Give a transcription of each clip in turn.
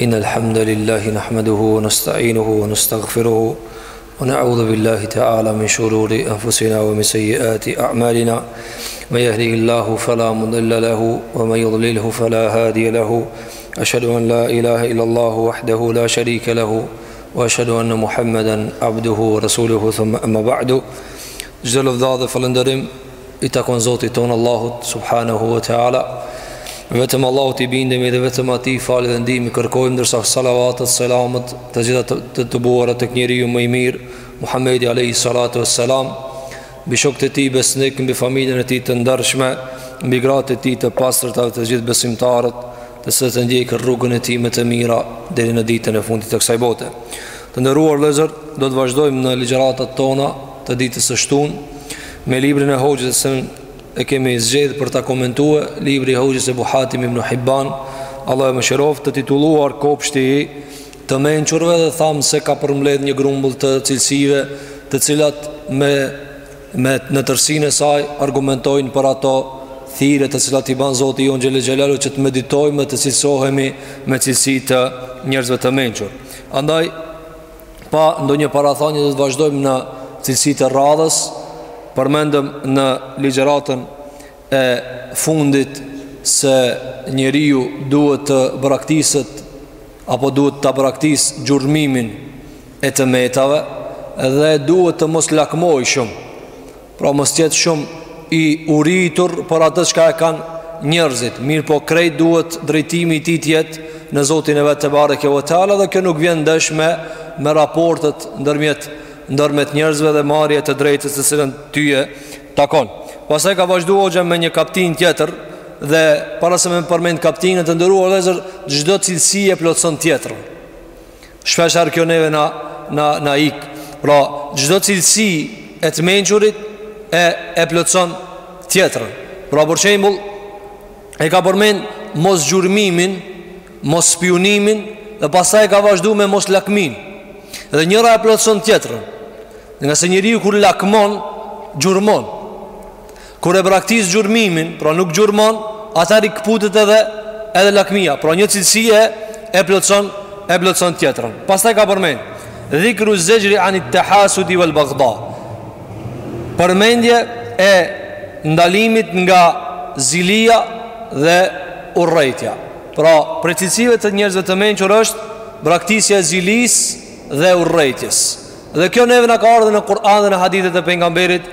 إن الحمد لله نحمده ونستعينه ونستغفره ونعوذ بالله تعالى من شرور أنفسنا ومن سيئات أعمالنا من يهده الله فلا مضل له ومن يضلله فلا هادي له أشهد أن لا إله إلا الله وحده لا شريك له وأشهد أن محمدا عبده ورسوله ثم أما بعد Gjellë vdha فلندرم i takon Zotit tonë Allahu subhanahu wa taala. Vetëm Allahut i bindemi dhe vetëm atij falje dhe ndihmë kërkojmë ndërsa salavatet, selamet të gjitha të, të, të buara tek njeriu më i mirë, Muhamedi alayhi salatu wassalam, mbi shokët e tij besnikë, mbi familjen e tij të ndershme, mbi gratë e tij të pastra dhe të gjithë besimtarët, të cilët e ndjekën rrugën e tij me të mira deri në ditën e fundit e kësaj bote. Të nderuar vëllezër, do të vazhdojmë në ligjëratat tona të ditës së shtunë me librin e Hoxhës të cilin e kemi zgjedh për ta komentue libri i Hoxhës Ebu Hatim ibn Hibban Allahu e mëshiroftë të titulluar kopshti i të mençurve dhe thamë se ka përmbledh një grumbull të cilësive të cilat me, me në tërsinë e saj argumentojnë për ato thirrje të cilat i ban zoti jonë xhele xhelalu që të meditojme të cilësohemi me cilësi të njerëzve të mençur andaj pa ndonjë parathanje do të vazhdojmë në cilësitë e radhës përmendëm në ligjëratën e fundit se njeriu duhet të braktiset apo duhet të braktisë gjurmimin e të metave dhe duhet të mos lakmojë shumë Pra mos të jetë shumë i uritur për atë çka e kanë njerëzit. Mirëpo krejt duhet drejtimi i tij të jetë në Zotin e vet tebareke ve teala dhe kjo nuk vjen ndesh me me raportet ndërmjet ndërmjet njerëzve dhe marrjes të drejtës të cilën ty të takon. Pastaj ka vazhdu hoxha me një kaptinë tjetër dhe para se me përmend kaptinën të nderuar vëllezër çdo cilësi e plotëson tjetrën. Shpeshherë kjo neve na, na, na ik Pra çdo cilësi e të mençurit e, e plotëson tjetrën Pra për shembull e ka përmend mos gjurmimin, mos spiunimin Dhe pastaj e ka vazhdu me mos lakminë Dhe njëra e plotëson tjetrën Ngase njeriu kur lakmon, gjurmon Kur e braktis gjurmimin, pra nuk gjurmon, atëherë i këputet edhe edhe lakmia, pra një cilësi e e plotson e plotson tjetrën. Pastaj ka përmend dhikru zexhri anit tehasudi vel bagda. Përmendje e ndalimit nga zilia dhe urrejtja. Pra, prej cilësive të njerëzve të mençur është braktisja e zilisë dhe urrejtjes. Dhe kjo neve na ka ardhur në Kur'an dhe në hadithet e pejgamberit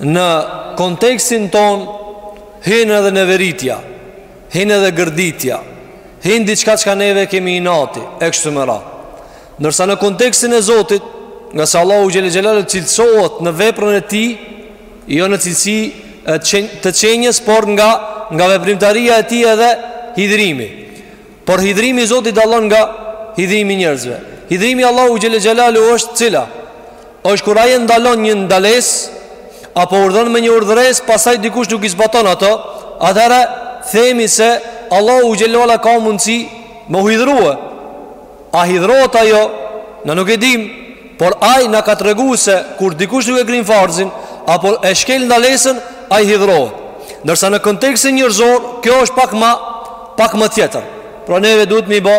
Në kontekstin tonë Hin edhe neveritja Hin edhe gërditja Hin diçka çka ne e kemi inati E kështu me radhë Ndërsa në kontekstin e Zotit Ngase Allahu xhele xhelalu cilësohet në veprën e tij Jo në cilësi të qenjes Por nga, nga veprimtaria e tij edhe hidhrimi Por hidhrimi i Zotit dallon nga hidhrimi i njerëzve. Hidhrimi i Allahu xhelle xhelalu është cila? Është kur ai ndalon një ndalesë apo urdhnon me një urdhëresë, pastaj dikush nuk i zbaton ato, atëherë themi se Allahu xhelle xhelalu ka mundësi me u hidhru. A hidhrohet a jo? Na nuk e dimë. Por ai na ka tregu se kur dikush nuk e kryn farzin apo e shkel ndalesën, ai hidhrohet. Ndërsa në kontekstin njerëzor, kjo është pak ma pak më tjetër. Pra neve duhet me i bë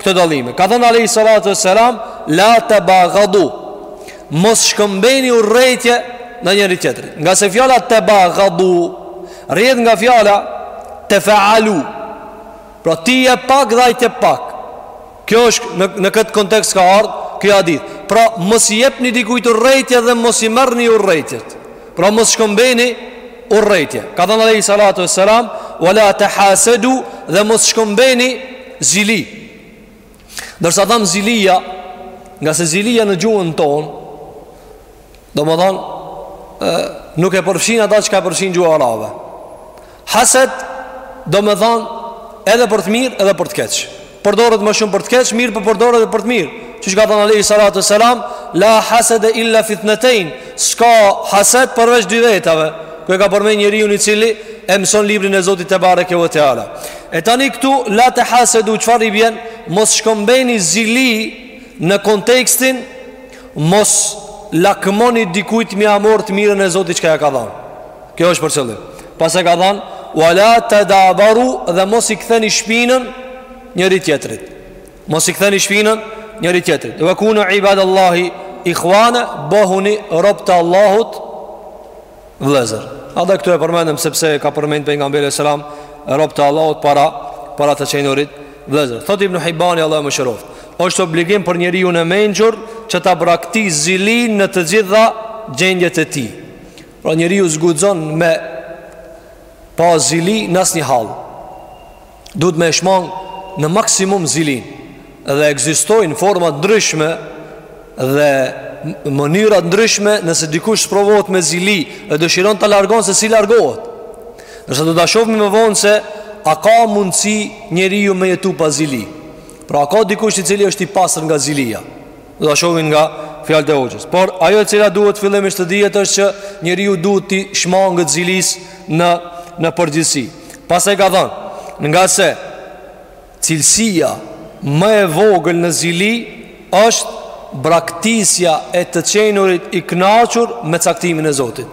këto dallime. Ka thënë alejhi salatu wasselam, la tabaghadu. Mos shkëmbeni urrejtje me njëri tjetrin. Ngase fjala tabaghadu rrjedh nga fjala tefaalu. Pra ti jep pak dhe ai të jep pak. Kjo është në në këtë kontekst ka ardh ky hadith. Pra mos i jepni dikujt urrejtje dhe mos i merrni urrejtjet. Pra mos shkëmbeni urrejtje. Ka thënë alejhi salatu wasselam, "Wa la tahasadu" dhe mos shkëmbeni zili. Ndërsa thamë zilia, ngase zilia në gjuhën tonë Domethënë, nuk e përfshin ata çka e përfshin gjuha arabe. Hased, domethënë, edhe për të mirë, edhe për të keq. Përdoret më shumë për të keq, mirëpo përdoret edhe për të mirë. Siç ka thanë alejhi salatu wesselam, la hasede illa fithnetejn, s'ka hased përveç dy vetave, kur e ka përmend njeriun i cili e mëson librin e Zotit tebareke we teala. E tani këtu, la tehasedu çfarë i bjen, mos shkëmbeni zili në kontekstin, Mos lakmoni dikujt me ja marr të mirën e Zotit çka ja ka dhënë. Kjo është për qëllim. Pastaj ka thënë wala tadabaru dhe mos i ktheni shpinën njëri tjetrit. Mos i ktheni shpinën njëri tjetrit. Wa kunu ibadallahi ikhwana bëhuni robtë e Allahut vëllezër. Edhe këtu e përmendëm sepse ka përmend pejgamberi alejhi selam robtë e Allahut para para të qenurit vëllezër. Thot Ibn Hibani Allahu e mëshiroftë. Është obligim për njeriun e mençur që ta braktis zilinë në të gjitha gjendjet e tij. Pra njeriu s'guxon me pas zili në asnjë hall. Duhet me e shmang në maksimum zilinë Dhe ekzistojnë forma të ndryshme Dhe mënyra të ndryshme Nëse dikush sprovohet me zili Dhe dëshiron ta largon se si largohet Ndërsa do ta shofmi më vonë se A ka mundësi njeriu me jetu pa zili Pra a ka dikush i cili është i pastër nga zilia Do ta shohim nga fjalët e hoxhës. Por ajo e cila duhet fillimisht të dihet është që njeriu duhet t'i shmanget zilisë në në përgjithësi. Pastaj ka thënë, ngase cilësia më e vogël në zili është braktisja e të qenurit i kënaqur me caktimin e Zotit.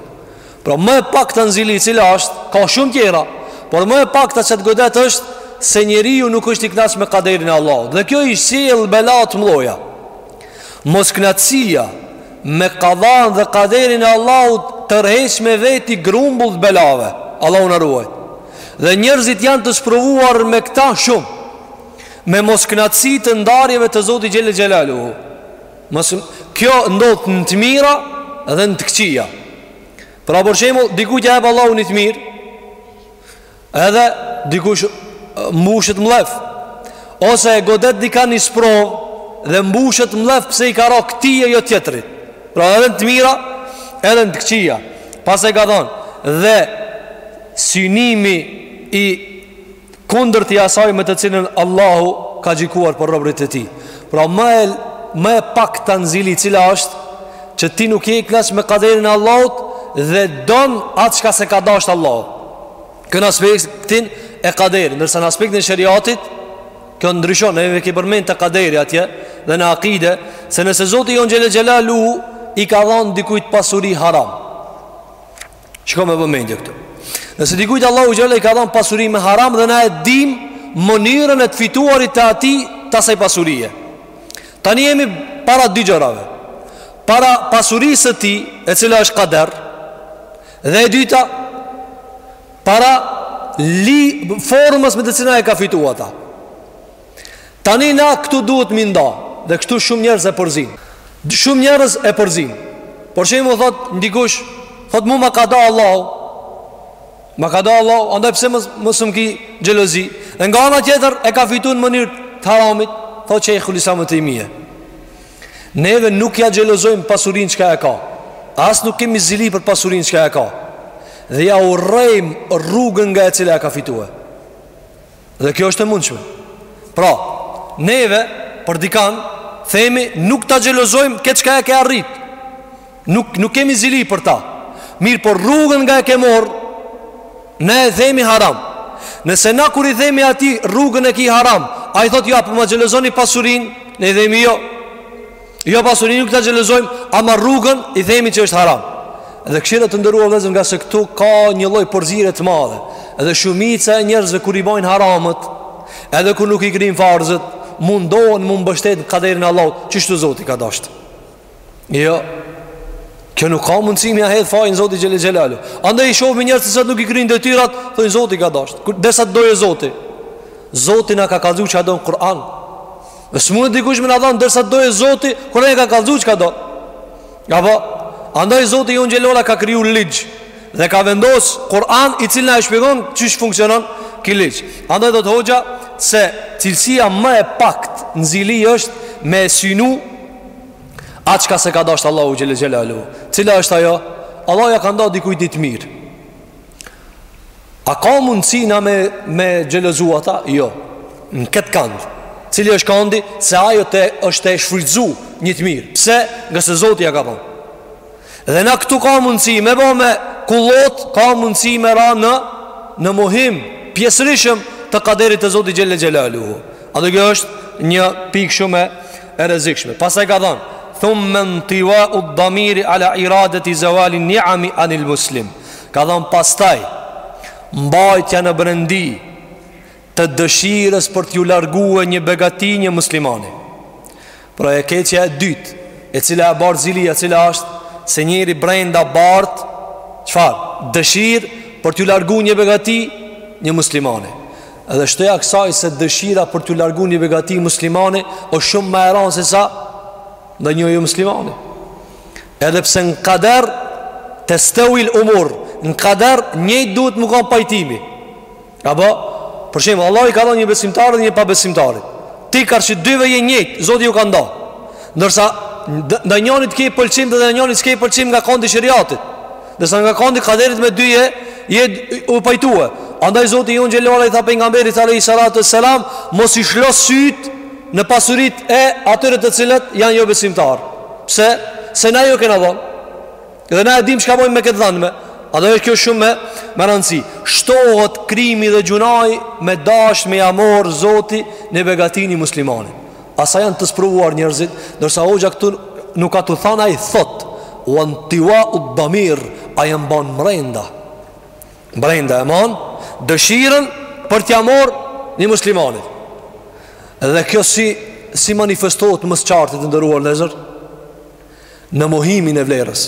Pra më e pakta në zili cila është, ka shumë tjera, por më e pakta që të godet është se njeriu nuk është i knaq me kaderin e Allahut. Dhe kjo i sjell belat, të mblojnë. Moskënaqësia me kadan dhe kaderin e Allahut tërheq me veti grumbull të belave. Allahu na ruajt. Dhe njërzit janë të sprovuar me këta shumë. Me moskënaqësi të ndarjeve të Zotit xhel-le xhelaluhu. Mos kjo ndodh në të mira dhe në të këqija. Pra për shembull, dikujt ja ep Allahu një të mirë, edhe dikush mbushet mllef. Ose e godet dikan një sprovë dhe mbushet mllef pse i ka ra këtij e jo tjetrit. Pra edhe në të mira, edhe në të këqija. Pastaj ka thonë, dhe synimi i kundërt i asaj me të cilën Allahu ka gjykuar për robërit e tij. Pra më e më e pakta në zili cila është që ti nuk je i knaq me kaderin e Allahut dhe don atë çka s'e ka dasht Allahu. Kjo në aspektin e kaderit, ndërsa në aspektin e sheriatit kjo ndryshon, ne kemi përmend te kaderi atje dhe në akide se nëse Zoti jonë xhel-le xhelaluhu i ka dhanë dikujt pasuri haram. Shiko me vëmendje këtu. Nëse dikujt Allahu xhel-le i ka dhanë pasuri me haram dhe na e dimë mënyrën e të fituarit të atij të asaj pasurie. Tani jemi para dy gjërave. Para pasurisë së tij, e cila është kader, dhe e dyta para li formës me të cilën e ka fitu ata. Tani na këtu duhet me i nda Dhe këtu shumë njerëz e përzijnë Shumë njerëz e përzijnë Për shembull thotë ndokush Thotë mu ma ka da Allahu Ma ka da Allahu Andaj pse mos mos më ki xhelozi Dhe nga ana tjetër e ka fitu në mënyrë të haramit Thotë qe xhelozon me të miat Neve nuk ja xhelozojmë pasurinë çka e ka As nuk kemi zili për pasurinë çka e ka Dhe ja urrejmë rrugën nga e cila e ka fitu e Dhe kjo është e mundshme. Pra, neve për dikan themi nuk ta xhelozojmë këtë çka e ke arrit. Nuk nuk kemi zili për ta. Mirëpo rrugën nga e ke morr, ne e themi haram. Nëse na kur i themi atij rrugën e ki haram, ai thotë ja, po ma xhelozoni pasurinë, ne i themi jo. Jo pasurinë nuk ta xhelozojmë, ama rrugën i themi që është haram. Dhe kshyrni të nderuar vëllezër ngase këtu ka një lloj përzierje të madhe. Edhe shumica e njerëzve kur i bojnë haramet, edhe kur nuk i kryjnë farzet, mundohen me u mbështet n'kaderin e Allahut, që kshtu Zoti ka dasht. Jo. Kjo nuk ka mundësi me ia hedh fajin Zotit xhel-le xhelaluhu. Andaj i shohim njerëz që nuk i kryjnë detyrat, thojnë Zoti ka dasht. Derisa të dojë Zoti. Zoti na ka kallzu çka don n'Kur'an. Dhe s'mune dikush me na dhanë derisa dojë zoti Kur ai e ka kallzu çka do Apo Andaj zoti jonë xhelle ve ala ka kriju ligj Dhe ka vendos Kur'an i cili na e shpjegon qysh funksionon ki ligj Andaj thotë hoxha se cilësia më e pakt në zili është me synu atë çka s'e ka dasht Allahu xhelle xhelaluhu Cila është ajo Allahu ja ka nda dikuj një të mirë A ka mundësi na me, me xhelozu ata? Jo, në këtë kand. Cili është kandi? Se ajo është tu e shfrytzu një të mirë. Pse? Ngase Zoti ja ka dhon. Dhe na këtu ka mundësi me bo mëkat, ka mundësi me ra në, në mohim, pjesërishëm të kaderit të Zotit xhelle xhelaluhu. Andaj kjo është një pikë shumë e rrezikshme. Pastaj ka thanë, thumme intiwa ud-damiri ala iradeti zevalin niami anil muslim. Ka thanë pastaj mbajtja në brendi të dëshirës për t'ju largue një begati një muslimani. Pra e keqja e dytë, e cila e bart zilia, e cila është se njeri brenda bart, çfarë, dëshirë për t'ju largue një begati një muslimani. Edhe shtoja kësaj se dëshira për t'ju largue një begati një muslimani, o shumë ma e ranë se sa ndaj një jomuslimani. Edhe pse në kader Testevil umur Në kader njëjtë duhet me kanë pajtimi Apo Për shembull Allahu i ka dhon një besimtari dhe një pabesimtari Ti karshi dyve je njëjtë Zoti ju ka nda Ndërsa Ndaj njënit ke pëlqim ndaj njënit s'ke pëlqim nga kondi sheriatit Ndërsa nga kondi kaderit me dyje Je u pajtue Andaj Zoti jonë xhelle ve ala i tha pejgamberit alejhi salatu ve selam Mos i lsho sytë në pasuritë e atyre të cilët janë jobesimtarë Pse? Se na ju e kena dhënë. Dhe na e dimë çka bëjmë me këtë dhanme. Andaj kjo shumë me me rëndësi. Shtohet krimi dhe gjynahi me dasht me ja morr Zoti një begati ni muslimani. A sa janë të sprovuar njerëzit, ndërsa hoxha këtu nuk a tu thanë ai thot, "Wantiwa ud-damir, ai e mban mrenda." Brenda e mon dëshirën për t'ja marr një muslimanit. Dhe kjo si si manifestohet më së qarti të nderuar vllezër në mohimin e vlerës.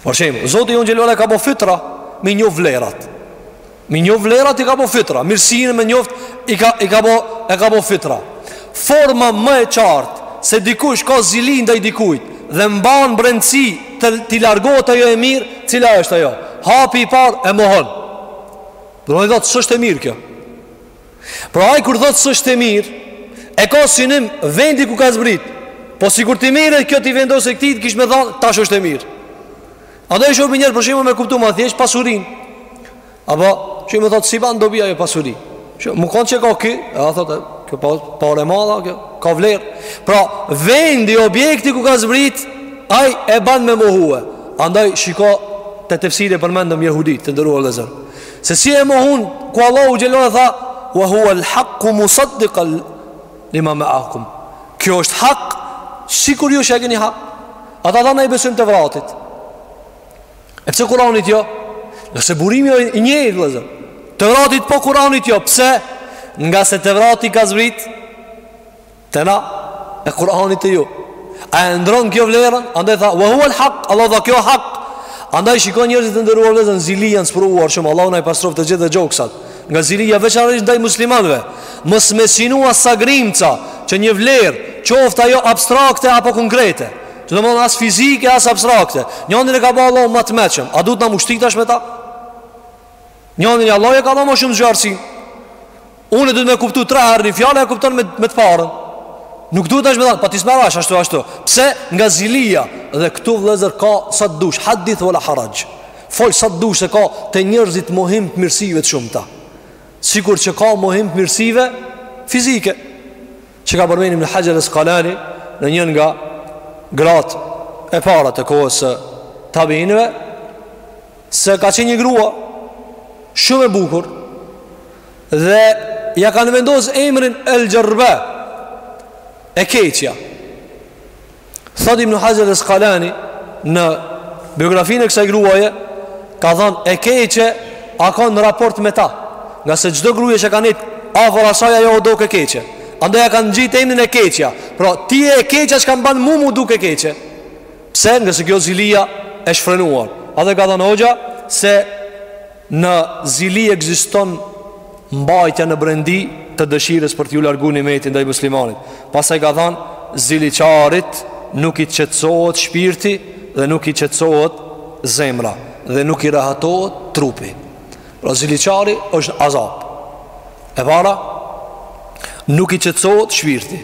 Për shembull, Zoti jonë xhelle ve ala e ka bo fitra me njoft vlerat. Me njoft vlerat i ka bo fitra, mirësinë me njoft i ka i ka bo e ka bo fitra. Forma më e qartë se dikush ka zili ndaj dikujt dhe mban brendësi të t'i largohet ajo e mirë, cila është ajo? Hapi i parë e mohon. Do të thotë s'është e mirë kjo. Pra ai kur thotë s'është e mirë, e ka synim vendi ku ka zbrit. Po sikur t'i merret kjo t'i vendoset këtij, kish me thon tash është e mirë. Andaj e shohim një herë për shembull me kuptu ma thjesht pasurinë. Apo, që i më thotë, s'i ban dobi ajo pasuri Që me kanë që e ka ky E ai thotë, kjo pa, pare e madhe, kjo ka vlerë Pra, vendi, objekti ku ka zbrit Ai e ban me mohue Andaj, shiko te tefsiri përmenden jehudit të nderuar vëllezër Se si e mohun, ku Allahu xhele ue ala tha Wa hua l'hakku musaddikal Lima me akum Kjo është hak, sikur ju që e keni hak Ata thanë na i besojmë Tevratit E pse Kur'anit jo? Nëse burimi është i njëjtë, vëllezër. Tevratit po Kur'anit jo, pse? Ngase Tevrati ka zbrit te na e Kur'ani te ju. A e ndron kjo vlerën? Andaj tha, "Wa huwa al-haq", Allahu tha kjo hak. Andaj shiko njerëzit të nderuar vëllezër, në zili janë sprovuar shumë, Allahu na i pastroftë gjithëve gjoksat. Nga zilia veçanërisht ndaj muslimanëve. Mos me synua sa grimca, që një vlerë, qoftë ajo abstrakte apo konkrete. Të domethanë as fizike, as abstrakte Njanin e ka ba Allahu ma të meçëm A duhet na m'u shty tash me ta? Njanit Allahu i ka dhanë ma shumë zgjuarsi Unë e duhet me kuptu tre herë një fjalë e kupton me, me të parën Nuk duhet tash me thanë, pa ti s'merr vesh ashtu ashtu Pse nga zilia dhe këtu vllezër ka sa të dush Hadith ve la haraxh Fol sa të dush se ka te njerëzit mohim të mirësive të shumta Sikur që ka mohim të mirësive fizike Që ka përmend Ibn Haxher el Askalani Në njën nga gratë e para të kohës së tabiinëve Se ka qenë një grua Shumë e bukur Dhe ia kanë vendosë emrin El Xherba E keqja Thotë Ibn Haxher el Askalani Në biografinë e kësaj gruaje Ka thanë e keqe A kanë në raport me ta Ngase çdo gruje që ka ndejt Afër asaj ajo u dok e keqe Andaj ia kanë ngjit emnin e keqja Pra ti je e keqja që ka m'ban mu m'u dukë e keqe Pse ngase kjo zilia e shfrenuar Edhe ka thanë hoxha Se Në zili ekziston mbajtja në brendi të dëshirës për t'ju largu nimeti ndaj muslimanit. Pastaj ka thanë, ziliqarit nuk i qetsohet shpirti dhe nuk i qetsohet zemra dhe nuk i rahatohet trupi. Pra ziliqari është azab. E para, nuk i qetsohet shpirti.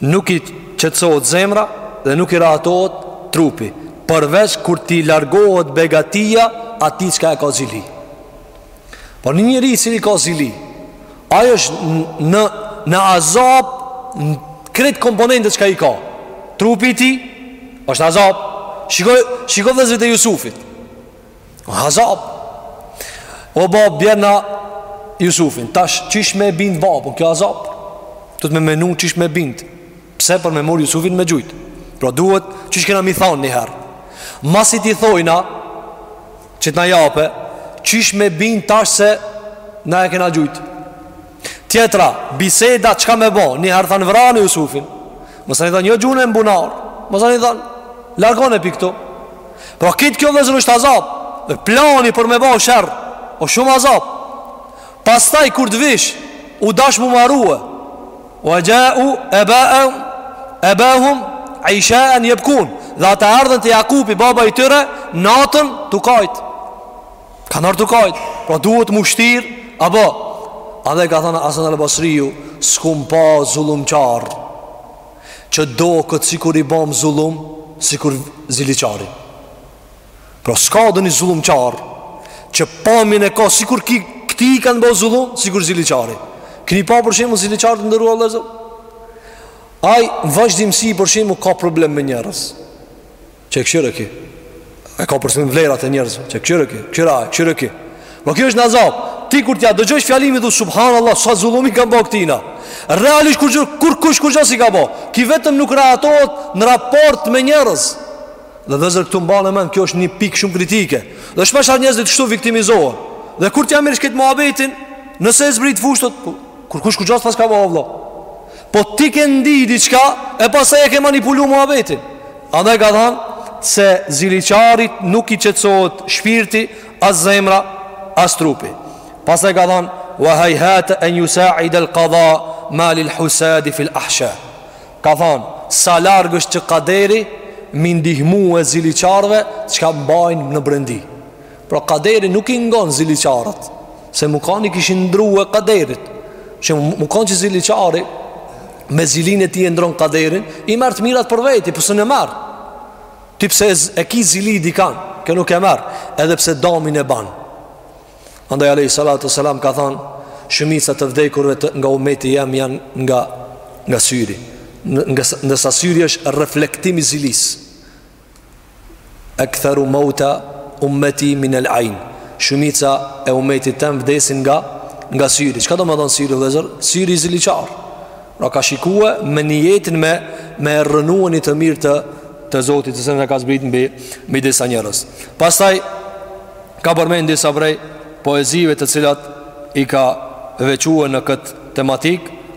Nuk i qetësohet zemra dhe nuk i rahatohet trupi, përveç kur t'i largohet begatia atij çka e ka zili. Por një njeri i cili ka zili, ai është në në azab në krejt komponentët çka i ka. Trupi i tij është azab. Shiko, shiko vëllezërit e Jusufit. Azab O bab bjerna Jusufin Tash qish me bind babun Kjo azab Duhet me menu qish me bind Pse për me mor Jusufin me gjujt Pra duhet Qish kena m'i than një her Masi t'i thojna Qi t'na jape Qish me bind tash se Na e kena gjujt Tjetra, biseda çka me bo Një herë thanë vrani Jusufin Masanej thanë jo gjune n'bunar Masanej thanë Largone pi këtu Pra po gjithë kjo vllezër është azab Dhe plani për me bo sherr O shumë azab Pastaj kur të vish U dash mu marue We xhau ebahum ishaen jebkun Dhe ata erdhën te Jakubi baba i tyre Natën tu kajt Kan ardh tu kajt Pra duhet mu shtir Apo Andaj ka thënë Hasan al Basriju S'kum pa zullumqar Që doket sikur i bom zullum Sikur ziliqari Pra s'ka ndonjë zullumqar Që pamjen e ka Sikur ki, këtij i kanë bo zullum Sikur ziliqari Keni pa për shembull ziliqar të nderuar vllezër Ai vazhdimësi për shembull ka problem me njerëz Qe kqyre ki E ka për shembull vlerat e njerëzve Qe kqyre ki, kqyre a, kqyre ki Po kjo është në azab Ti kur t'ja dëgjojsh fjalimin thu Subhan Allah, sa zullum i ka bë këtina Realisht kurgjo, kurkush kurgja s'i ka bë Ki vetëm nuk rehatohet në raport me njerëz Dhe vllezër këtë mbane men Kjo është një pikë shumë kritike Dhe shpeshherë njerëzit kështu viktimizohen Dhe kur t'ja merrsh këtë muhabetin Nëse e zbrit fushtët Kurkush kurgja s'i paska bë vlla Po ti ke ndi diçka E pastaj e ke manipulu muhabetin Andaj ka than Se ziliqarit nuk i qetsohet Shpirti as zemra As trupi Pastaj ka than Wa hajhate en jusaid el kada Ma lil husadi fil ahsha Ka than Sa larg është që kaderi M'i ndihmue ziliqarve Çka mbajnë në brendi Pra kaderi nuk i ngon ziliqarët Se mu kanë i kishin ndrue kaderet Se mu kanë që ziliqari Me zilinë e tij e ndron kaderin I merr të mirat për veti Po s'un e merr Ti pse e ki zili dikanë Kjo nuk e merr Edhe pëse damin e banë Andaj Alejhi Salatu Selam ka thanë Shumica të vdekurvet nga umeti jem janë nga, nga syri Ndërsa syri është reflektim i zilisë Aktharu mauta ummati min al ayn. Shumica e umetit tem vdesin nga nga syri. Çka domethonë syri vëllazër? Syri ziliqar. Pra ka shikue me nijetin me me rrënue ni të mirë të të Zotit, të cilën e ka zbritur mbi mbi disa njerëz. Pastaj ka përmend disa prej poezive të cilat i ka veçuar në këtë tematik,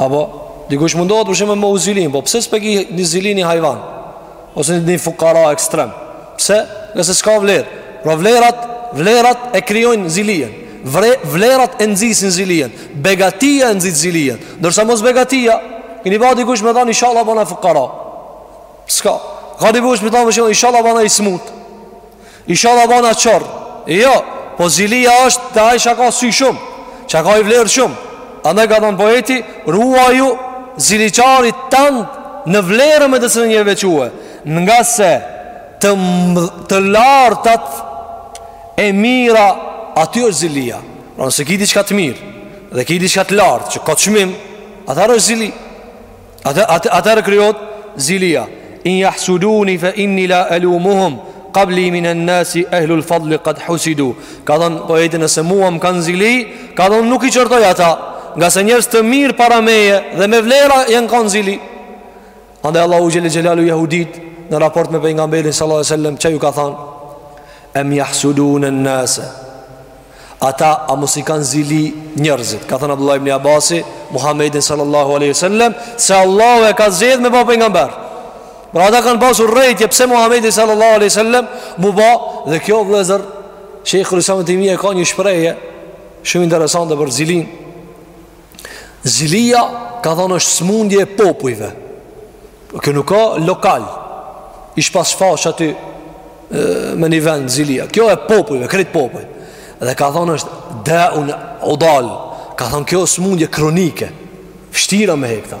Apo, dikush mundohet për shembull me mohu zilinë, po pse s'pe kini zili një hajvan? Ose një fukara ekstrem? Pse? Ngase s'ka vlerë. Pra vlerat, vlerat e krijojnë zilien. Vre, vlerat e nxisin zilien. Begatia e nxit zilien. Ndërsa mosbegatia, keni pa dikush me thonë inshallah bëna fukara. S'ka. Ka dikush me thonë për shembull inshallah bëna i smut. Inshallah bana qorr Jo, po zilia është te ai çka ka sy shumë Çka ka i vlerë shumë Andaj ka thonë poeti Ruaju ziliqarit tënd Në vlerë me të cilën je veçu Ngase te, të lartat E mira Aty është zilia pra Nëse ki diçka të mirë Dhe ki diçka të lartë Që ka çmim Atëherë është zilia Atëherë krijohet zilia. In yahsuduni fa inni la alumuhum qabli min an-nas ahlu al-fadl qad husidu. Ka thon poeti nëse mua më kanë zili, ka thon nuk i qortoj ata, ngase njerëz të mirë para meje dhe me vlera janë kanë zili. Andaj Allahu xhele xhelaluhu jahudit në raport me pejgamberin sallallahu alaihi wasallam çka ju ka thon? Em yahsudun an-nas. Ata a mos i kanë zili njerëzit. Ka thënë Abdullah ibn Abasi, Muhammedin sallallahu alaihi wasallam, se Allahu e ka zgjedhë me ba pejgamber. Pra ata kanë pasur urrejtje pse Muhammedi sallallahu alaihi wasallam mu ba dhe kjo vëllazër Shejhul Islam Ibn Tejmija e ka një shprehje shumë interesante për zilin. Zilia ka thonë është smundje e popujve Kjo nuk ka lokal Ish pas veç aty Me një vend zilia Kjo e popujve, krejt popujt Dhe ka thonë është daun udal Ka thonë kjo është smundje kronike Vshtirë me hek ata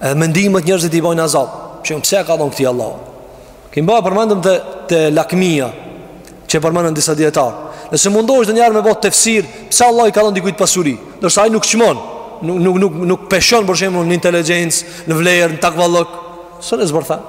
Edhe mendimet njerëzit i bojnë azab Që pse ka dhënë këtij Allahu Kim ba e përmendëm te, te lakmia Që përmendën disa dijetarë Nëse mundohesh ndonjëherë me bo tefsir Pse Allahu i ka dhënë dikujt pasuri Ndërsa ai nuk çmon Nuk, nuk, nuk, nuk peshon për shembull në inteligjencë Në vlerë, në takvallëk S'e zbërthen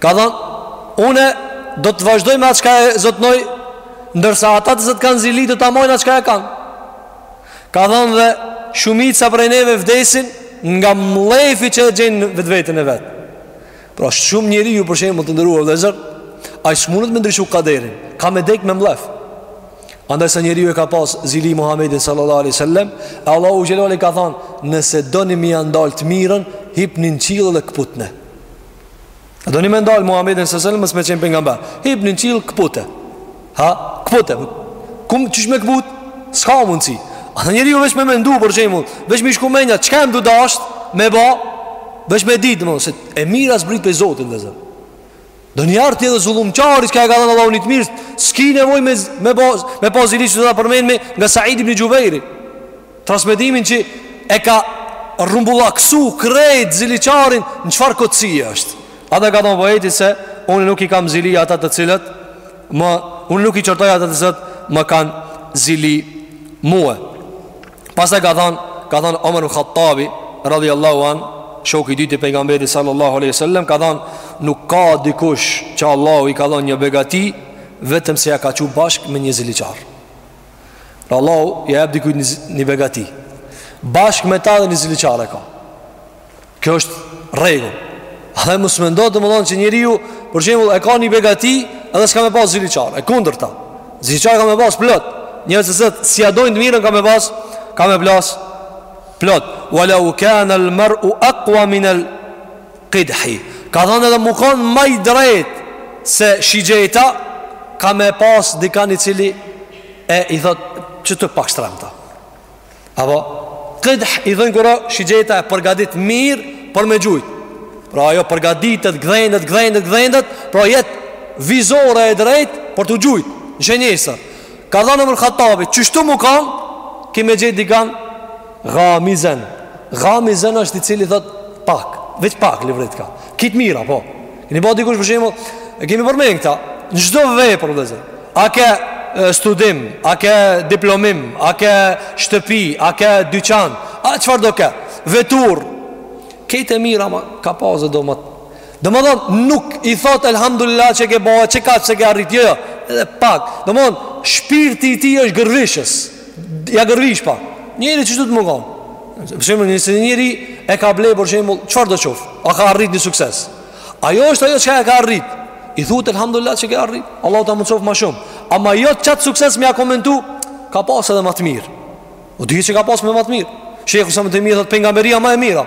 Ka thënë, unë do të vazhdoj me atë çka e zotnoj, ndërsa ata të cilët kanë zili, do ta mbajnë atë çka e kanë. Ka thënë dhe, shumica prej neve vdesin, nga mllefi që e gjejnë n'vetveten e vet. Pra shumë njeriu për shembull të nderuar vëllezër, ai s'munet me ndryshu kaderin, ka me dek me mllef. Andaj sa njeriu e ka pas zili Muhammedin sallallahu alaihi wasallam, e Allahu xhele xhelaluhu i ka thanë, nëse doni me ja ndalë të mirën, hipni në qiell dhe këputne. A do një me ndalë Muhammedin së sëllë mësë me qenë për nga mba Hip një qilë këpute Ha, këpute Kumë qysh me këput? Ska mundësi A në njëri ju vesh me me ndu për qenë mund Vesh me ishku menja Qëka e mdu dasht? Me ba? Vesh me ditë më se E mira së britë për zotin dhe zërë Do një art tjetër zullumqari s'ka e ka dhënë Allahu një t'mirë S'ki nevoj me, me, ba, me pas zili që do ta përmendmi nga Said ibn Xhubejri Transmetimin që e ka rrumbullaksu krejt ziliqarin Në çfarë kotësie është Edhe ka thënë poeti se Unë nuk i kam zili ata të cilët më, Unë nuk i qortoj ata të cilët më kanë zili mue Pastaj ka thënë, ka thënë Omer Khattabi radhiyallahu an, shoku i dytë i pejgamberit sallallahu alaihi wasallam, ka thënë, nuk ka dikush që Allahu i ka dhënë një begati vetëm se ja ka çu bashk me një ziliqar. Pra Allahu ia jep dikujt një begati. Bashk me ta edhe një ziliqar e ka. Kjo është rregull Edhe mos mendo domethënë që njeriu Për shembull e ka një begati Edhe s'ka me pas ziliqarë E kundërta Ziliqarë ka me pas plot Njerëz që s'ia dojnë të mirën ka me pas Ka me plas Plot Ve lau kanel mer'u akuame minel kidhi Ka thënë edhe me kanë ma i drejt Se shigjeta Ka me pas dikan i cili E i thot Që të pak shtremta Apo Kidh i thonë kur Shigjeta e përgadit mirë për me gjujt Pra ajo përgaditet gdhendet, gdhendet, gdhendet Pra jet vizore e drejt për të gjujt Në shenjestër Ka thënë Omer Khattabi Qështu me kan Ki me gjet dikan Gamizen Gamizen është i cili thot Pak Veç pak livritka Krejt mirë, po Keni pa dikush për shembull, e kemi përmend këta, në çdo vepër vëllezër. A ke studim, a ke diplomim, a ke shtëpi, a ke dyqan, a çfarë do ke? Vetur. Krejt e mirë, ama ka pas edhe ma. Domthon nuk i thot elhamdullah që ke ba, qekaq sa ke arrit jo, jo. Edhe pak. Domthon shpirti i tij është gërvishës. Ja gërvish pak. Njeri çdo të mungon. Për shembull, nëse një njeri e ka blerë për shembull, çfarëdo qoftë. A ka arrit një sukses? Ajo është ajo çka e ka arrit. I thotë elhamdullah që ke arrit. Allahu ta mundësoftë ma shumë. Ama jo qat sukses me ja komentu, ka pas edhe ma të mirë. E di që ka pas ma ma të mirë. Shejku sa më të mirë thot pejgamberia ma e mira.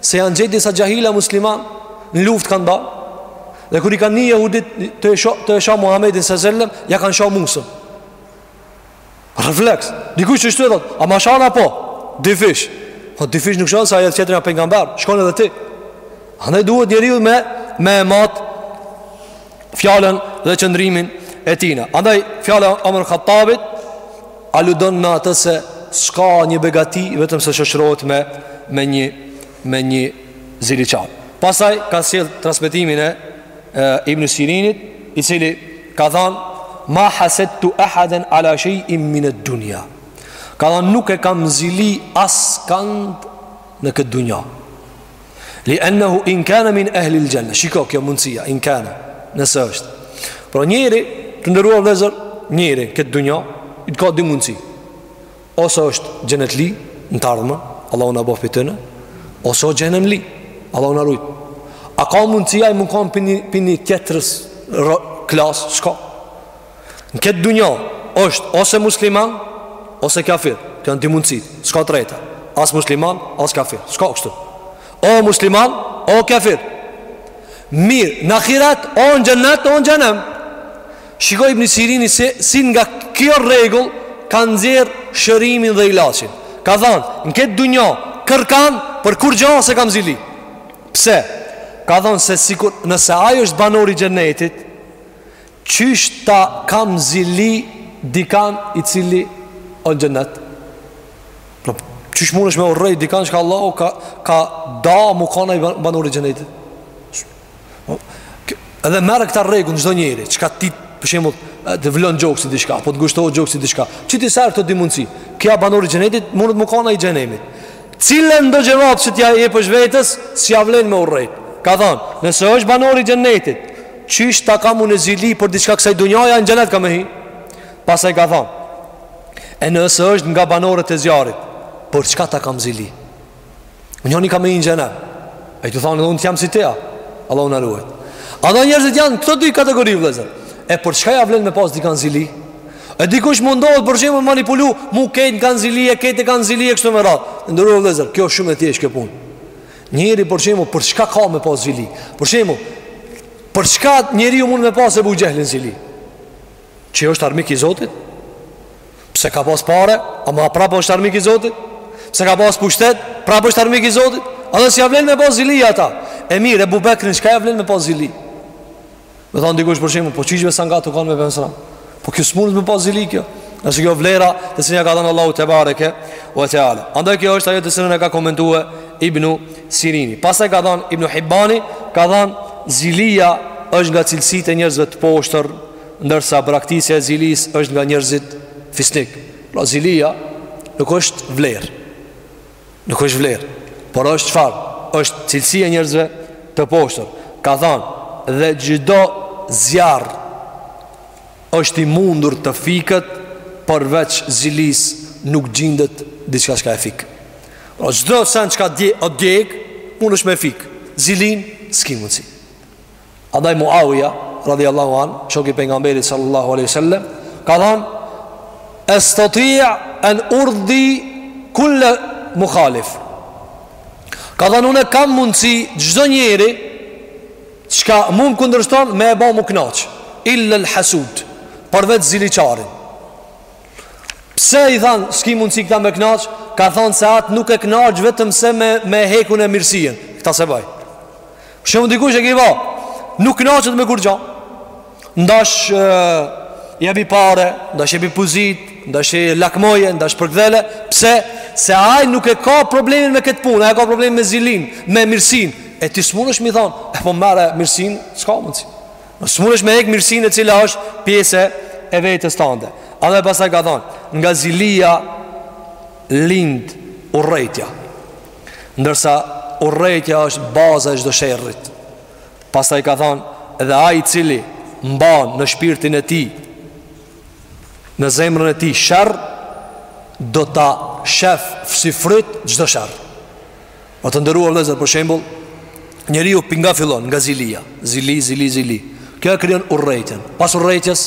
Se janë gjet disa xhahila musliman Në luftë kanë dal Dhe kur i kanë ni jehudit Tu e sha, tu e sha Muhammedin sallallahu alaihi wasallam Ja kanë sha Musën Refleks Dikush qështu e thot A ma shan a, po Dyfish Po dyfish nuk shkon se ai tjetri a pejgamber Shkon edhe ti Andaj duhet njeriu me Me e mat Fjalën dhe qëndrimin e tina Andaj fjala e Omer Khattabit Aludon me atë se s'ka një begati vetëm se shoqërohet me me një me një ziliqar. Pastaj ka sjell transmetimin e, e Ibn Sirinit, i cili ka thënë ma hasadtu ahadan ala shay'in min ad-dunya. Ka thënë nuk e kam zili askand në këtë dunja. Li ennehu in kane min ehlil xhenne Shiko kjo mundësia, in kane Nëse është Pra njeri, të nderuar vëllezër Njeri, n'këtë dunja i ka dy mundësi Ose është xhenetli Në të ardhme Allahu na boftë prej tyne Ose është xhehenemli Allahu na ruajtë A ka mundësi ai mu kanë prej një, prej një tjetrës klasë, s'ka Në këtë dunja është ose musliman Ose kafir Këto janë dy mundësitë S'ka të treta As musliman As kafir S'ka kështu O musliman O kafir Mirë Në ahiret O në xhennet O në xhehennem Shikoje Ibn Sirini se si nga kjo rregull Ka nxjerrë shërimin dhe ilaçin Ka thanë Në këtë dunja Kërkan Për kurgjo s'e kam zili Pse Ka thanë se sikur Nëse ai është banor i xhennetit Qysh ta kam zili dikan i cili o në xhennet? Qysh munesh me urrej dikan çka Allahu ka, ka da mu kanë ai banor i xhennetit? Edhe merre këtë rregull në çdo njeri, çka ti për shembull të vlon gjoksi diçka, apo të ngushtohet gjoksi diçka, qiti sërë këto dy mundësi, që ai banor i xhennetit, mundet mu kanë ai i xhehennemit. Cilëndo xhevap që t'ja jepësh vetes, s'ja vlen me urrejt. Ka thënë, nëse është banor i xhennetit, qysh ta kam unë zili për diçka kësaj dunjaje, ai në xhennet ka me hi? Pastaj ka thënë, e nëse është nga banorët e zjarrit, për çka ta kam zili? Njeri ka me hi në xhehennem. A tu thënë, unë të jam si ai. Allahu na ruajtë. Edhe njerëzit janë këto dy kategori vëllezër? E për çka ja vlen me pas dikan zili? E dikush mundohet për shembull manipulu, mu këtë kam zili e këtë kam zili e kështu me radhë. Nderuar vëllezër, kjo është shumë e thjeshtë kjo punë. Njeri për shembull, për çka ka me pas zili? Për shembull, për çka njeriu mund me pas Ebu Xhehlin zili? Që është armik i Zotit? Pse ka pas pare, ama prapë është armik i Zotit? Pse ka pas pushtet, prapë është armik i Zotit? Edhe s'ia vlen me pas zili ata? E mirë, Ebu Bekrin çka ia vlen me pas zili? Me thanë dikush për shembull, po qyqve sa ngat u kanë me Pejgamberin. Po kjo s'munesh me pas zili kjo. Se kjo vlera të cilën ia ka dhënë Allahu tebareke ve teala. Andaj kjo është ajo të cilën e ka komentue Ibnu Sirini. Pastaj ka thënë Ibnu Hibani, ka thënë zilia është nga cilësitë e njerëzve të poshtër, ndërsa braktisja e zilisë është nga njerëzit fisnik. Pra zilia nuk është vlerë. Nuk është vlerë, por është çfarë? Është cilësi e njerëzve të poshtër. Ka thënë dhe çdo zjarr është i mundur të fiket, përveç zilisë nuk gjindet diçka që e fik. Pra çdo sen çka dje u djeg, munesh me fik. Zilin s'ki mundsi. Andaj Muawija, radhiyallahu an, shoku i pejgamberit sallallahu alaihi wasallam, ka thënë: "Estati'u en urdi kull mukhalif." Ka thënë unë kam mundësi çdo njeri çka mun kundërshton me e ba m'u knaq, illa al-hasud, përveç ziliqarin. Pse i than s'ki mundësi këta me kënaq? Ka thënë se atë nuk e kënaq vetëm se me ma hek unë e mirësinë. Këta s'e baj. Shembull dikush e ki vlla Nuk knaqet me kurgja Ndash e, jepi pare Ndash jepi pozitë Ndash e lakmoje Ndash përkdhele Pse Se ai nuk e ka problemin me këtë punë Ai e ka problemin me zilinë Me mirësinë E ti s'munesh m'i thanë E po merre mirësinë S'ka mundësi S'munesh me hek mirësinë e cila është Pjesë e vetes tande Edhe pastaj ka thanë Nga zilia Lind Urrejtja Ndërsa urrejtja është baza e çdo sherrit. Pastaj ka thënë edhe ai i cili mban në shpirtin e tij në zemrën e tij sherr do ta shef si fryt çdo sherr. O të nderuar vëllezër, për shembull, njeriu pinjga fillon nga zilia, zili, zili, zili. Kjo e krijon urrejtjen. Pas urrejtjes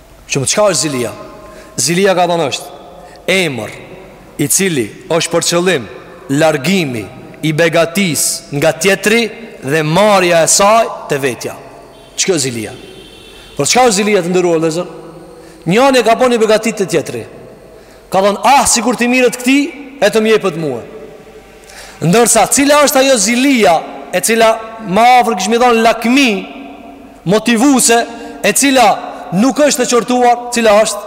Shembull çka është zilia? Zilia ka thënë është emër i cili është për qëllim largimi i begatisë nga tjetri dhe marrja e saj te vetja. Qe kjo zilia. Por çka është zilia të nderuar vllezër? Njani e ka pa një begati te tjetri. Ka thënë, Ah, sikur t'i merret këtij, e të më jepet mua. Ndërsa, cila është ajo zilia, e cila më afër kish me i thanë lakmi motivuese, e cila nuk është e qortuar, cila është?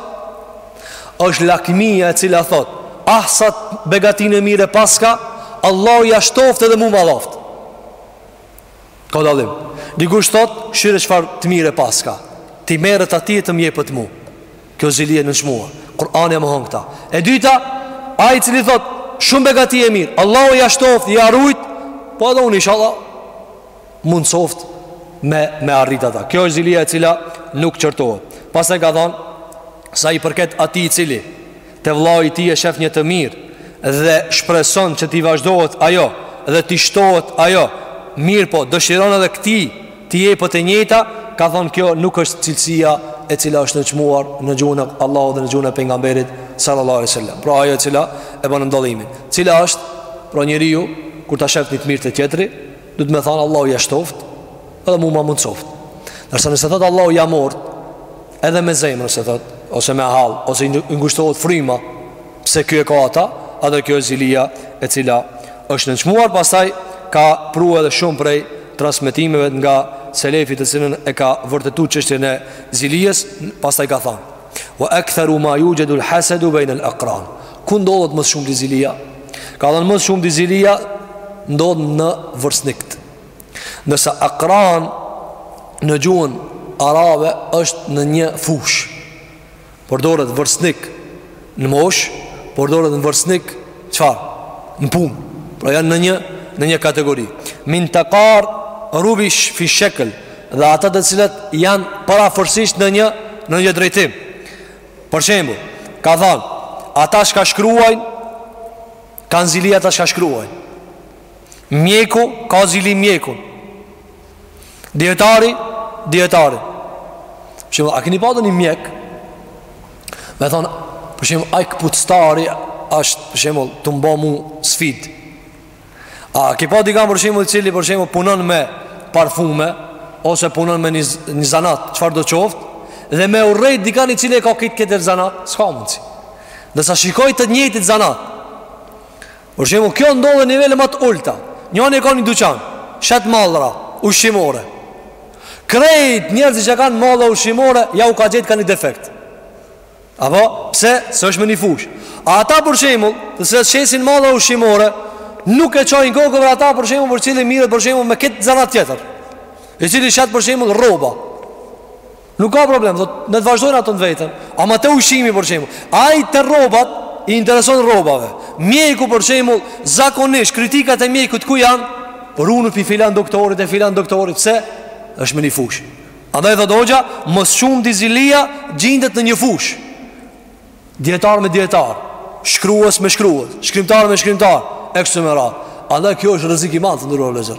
Është lakmia e cila thot, ah sa begati e mirë paska, Allahu ja shtoftë dhe mua ma dhashtë. Ka dallim. Dikush thot, shihe çfarë të mirë paska. T'i merret atij e të më jepet mua. Kjo zili e nënçmume. Kur'ani e mohon këta. E dyta, ai i cili thot, shumë begati e mirë, Allahu ja shtoftë, ja rujtë, po edhe unë inshallah mundsoftë me e arrit ata. Kjo është zilia e cila nuk qortohet. Pastaj ka thënë sa i përket atij i cili te vllau i tij e shef një të mirë dhe shpreson që t'i vazhdohet ajo dhe t'i shtohet ajo, mirëpo dëshiron edhe këtij T'i jepet e njëjta ka thon kjo nuk është cilësia e cila është e nënçmuar në gjuhën e Allahut dhe në gjuhën e pejgamberit sallallahu alaihi wasallam. Pra ajo e cila e bën dallimin. Cila është pra njeriu kur ta shef ni të mirë te tjetri, duhet me thonë Allahu ja shtoft, edhe mua ma mundsoft. Ndërsa nëse thot Allahu ja marrtë, Edhe me zemër se thot Ose me hall Ose i ngushtohet fryma Pse ky e ka ata Andaj kjo është zilia e cila është nënçmuar Pastaj ka pru edhe shumë prej Transmetimeve nga Selefi të cilën e ka vërtetu çështjen e zilisë Pastaj ka thanë Wa ektheru ma juxhedu l'hasedu bejnë l'akran Ku ndodhet më së shumti zilia Ka thanë më së shumti zilia Ndodh në vërsnikët Ndërsa akran në gjuhën arabe është në një fushë Përdoret vërsnik në moshë Përdoret në vërsnik çfarë? Në punë Pra janë në një, në një kategori Min tekarubi fi shekl Dhe ata të cilët janë parafërsisht në një, në një drejtim Për shembull, ka thanë Ata çka shkruajnë Kanë zili ata çka shkruajnë Mjeku ka zili mjekun Dijetari Dijetarin Për shembull, a keni pa ndonjë mjek Me thanë Për shembull, ai këpuctari Ashtë, për shembull, po m'ban mu sfidë A ke pa dikan për shembull Cili për shembull punon me parfume Ose punon me një, një zanat Çfarëdo qoftë Dhe me urrejt dikan i cili e ka kitë këtë zanat S'ka mundësi Derisa shikoj të njëjtit zanat Për shembull, kjo ndodh në nivele më të ulëta. Njëri ka një dyqan, shet mallra ushqimore. Krejt njerëzit që kanë mallra ushqimore, ja u ka gjetë ka një defekt. A po, pse? Se është me një fushë. A ata për shembull, s'shesin mallra ushqimore, nuk e çajnë kokën për ata për shembull për cili merret për shembull me këtë zanat tjetër. I cili shet për shembull rroba. Nuk ka problem, thot, le të vazhdojnë atë të veten Ama te ushqimi për shembull Ai te rrobat, i intereson rrobave Mjeku për shembull, zakonisht Kritikat e mjekut ku janë Për në filan doktorit e filan doktorit Se, është me një fushë Andaj thotë hoxha, më së shumti zilia Gjindet në një fushë Dijetar me dijetar Shkrues me shkrues Shkrimtar me shkrimtar E kshu me radhë Andaj kjo është rrezik i madh, të nderuar vllezër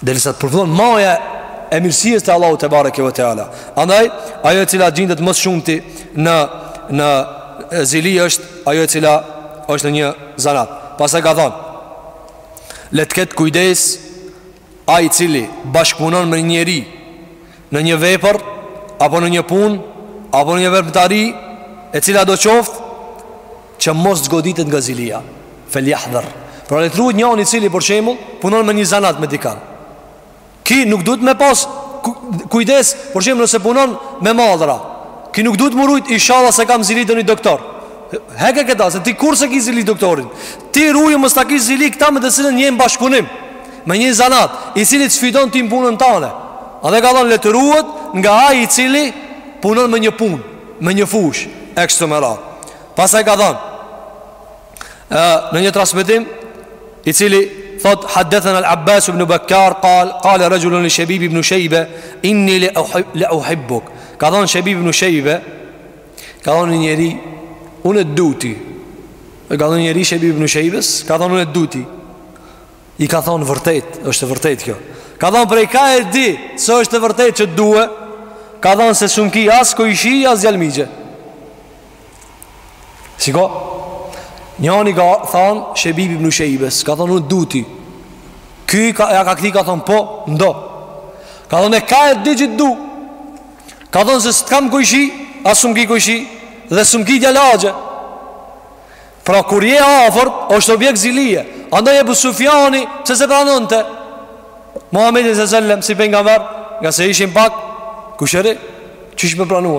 Derisa të përfundon maja e mirësisë të Allahut tebareke ue teala Andaj, ajo e cila gjindet më së shumti në, në zili është ajo e cila është në një zanat Pastaj ka thonë Le të ketë kujdes ai cili bashkëpunon me një njeri Në një vepër, apo në një punë, apo në një veprimtari E cila do qoftë që mos të goditet nga zilia Fel jahdher Pra le të ruhet njani i cili për shembull Punon me një zanat me dikan Ki nuk duhet me pas kujdes Për shembull nëse punon me madra Ky nuk duhet me u rujt i shala se kam zili edhe një doktor Heke këta se ti kur s'e ki zili doktorin Ti ruju mos ta ki zili këta me të cilin je n' bashkëpunim Me një zanat I cili të sfidon ti në punën tane Andaj ka thonë le të ruhet nga ai i cili Punon me një punë Me një fushë Ekstumerat Pastaj ka thonë Në një transmetim I cili thot Haddethena el-Abbas ibn Bekkar Kal, kale rexhulun li Shebib ibn Shejbe Inni le, le uhibbuk Ka thonë Shebib ibn Shejbe Ka thonë një njeri Unë e du ty Ka thonë njeri Shebib ibn Shejbes Ka thonë unë e du ty I ka thonë vërtet është vërtet kjo Ka thonë prej ka e di Se është e vërtetë që të du Ka thonë se s'um ki as kojshi as djal mixhe Shiko Njani ka thanë Shebib ibnu Shejbes Ka thanë unë du ty Ky ka, ia ka kthy ka thanë po m'do Ka thanë e ka e di që du Ka thanë se s'të kam kojshi As s'më ki kojshi Dhe s'më ki djal axhe Pra kur je afer është objekt zilie Andaj Ebu Sufjani Pse s'e pranonte Muhammedin ve sel-lem si pejgamber Ngase ishin pak Kushëri Qysh me pranu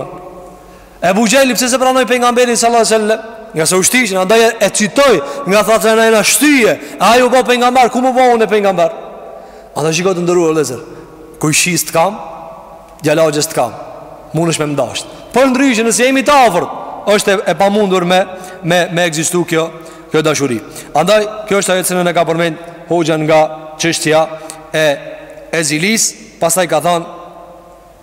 Ebu Xhehli pse s'e pranoi pejgamberin salallahu ve sel-lem Ngase u shtyshin, andaj e citoi Nga tha ne jena shty e Ai u bo pejgamber, ku mu bo unë pejgamber Andaj shiko të nderuar vllezër Kojshi s'të kam Djal axhe s'të kam Mun është me m'dasht Përndryshe nëse jemi të afer është e, e pamundur me, me, me ekzistu kjo Kjo dashuri Andaj kjo është ajo çka neve na ka përmend Hoxha nga çështja e, e zilisë Pastaj ka thanë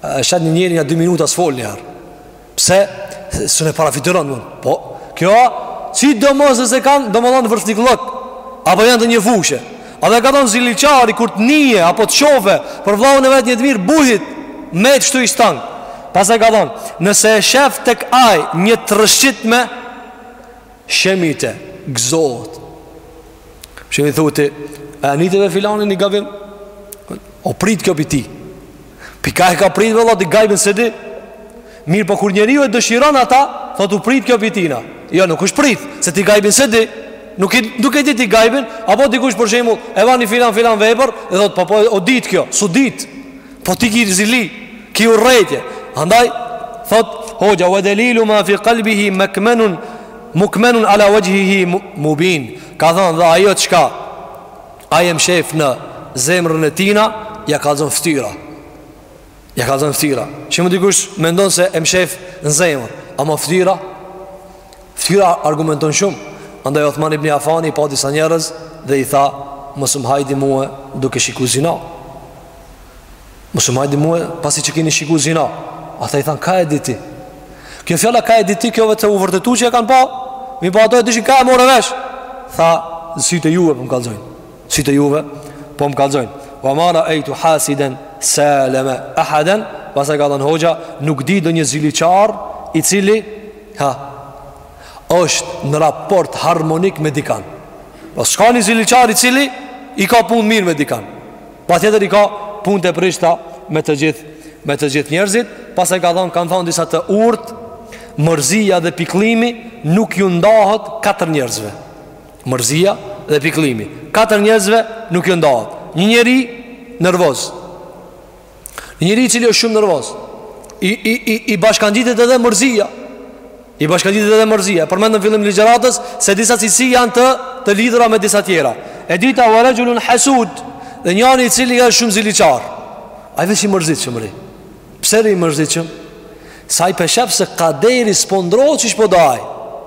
S'e le një njeri nja 2 minuta të folë njëherë Pse? Se na parafytyron mund Po, kjo Sidomos nëse kanë Domethonë vërsnikllëk Apo janë të një fushë Edhe ka thonë ziliqari Kur të nije Apo të shofe Për vllaun e vet një të mirë Buhit Met ashtu i shtangun Pastaj ka thonë Nëse e shef tek ai Një të rrëshqitme Shemite Gëzohet Shemite A ndjeve që filani një gabim O u prit kjo për ti Prej ka e ke prit vëlla ti gajbin s'e di Mirëpo kur njeriu e dëshiron ata Thot u prit kjo për tina Jo nuk është prit Se ti gajbin s'e di Nuk e nuk e di ti gajbin Apo dikush për shembull E ba një filan filan vepër Dhe thot po po u dit kjo S'u dit Po ti ki zili Ki urrejtje Andaj Thot Hoxha ue delilu ma fi kalbihi mukmenun Mukmenun ala wajhihi mubin, ka than dhe ajo çka ai e mshef në zemrën e tijna, ja kallzon ftyra. Ja kallzon ftyra. Çi mund dikush mendon se e mshef në zemër, ama ftyra ftyra argumenton shumë. Andaj Uthman ibn Affani i pa disa njerëz dhe i tha mos më hajdi mue duke shiku zina. Mos më hajdi mue, pasi që kini shiku zina. Ata i thanë, ka e di ti? Kjo fjala ka e di ti, kjo vetë u vërtetu që e kanë pa, mi pa po ata e dishin ka e more vesh. Tha, sytë e juve po po më kalzojnë. Sytë e juve po po më kalzojnë. Wa ma raejtu hasiden seleme ahaden, pastaj ka than hoxha, nuk di ndonjë ziliqar, i cili, ha, është në raport harmonik me dikan. Po, s'ka një ziliqar i cili, i ka punët mirë me dikan. Patjetër i ka punët e prishta me të gjithë me të gjithë njerëzit, pastaj ka thonë kanë thonë disa të urtë, mërzia dhe pikëllimi nuk ju ndahet katër njerëzve. Mërzia dhe pikëllimi, katër njerëzve nuk ju ndahet. Një njeri nervoz. Një njeri i cili është shumë nervoz, i i i i bashkangjitet edhe mërzia. I bashkangjitet edhe mërzia. E përmendëm në fillim të ligjëratës se disa cilësi janë të të lidhura me disa tjera. E dyta wa rajulun hasud, dhe njani i cili është shumë ziliqar. Ai veç i mërzitshëm rri. Pse rri i mërzitshëm? Se ai pe sheh se kaderi s'po ndrron qysh po do ai.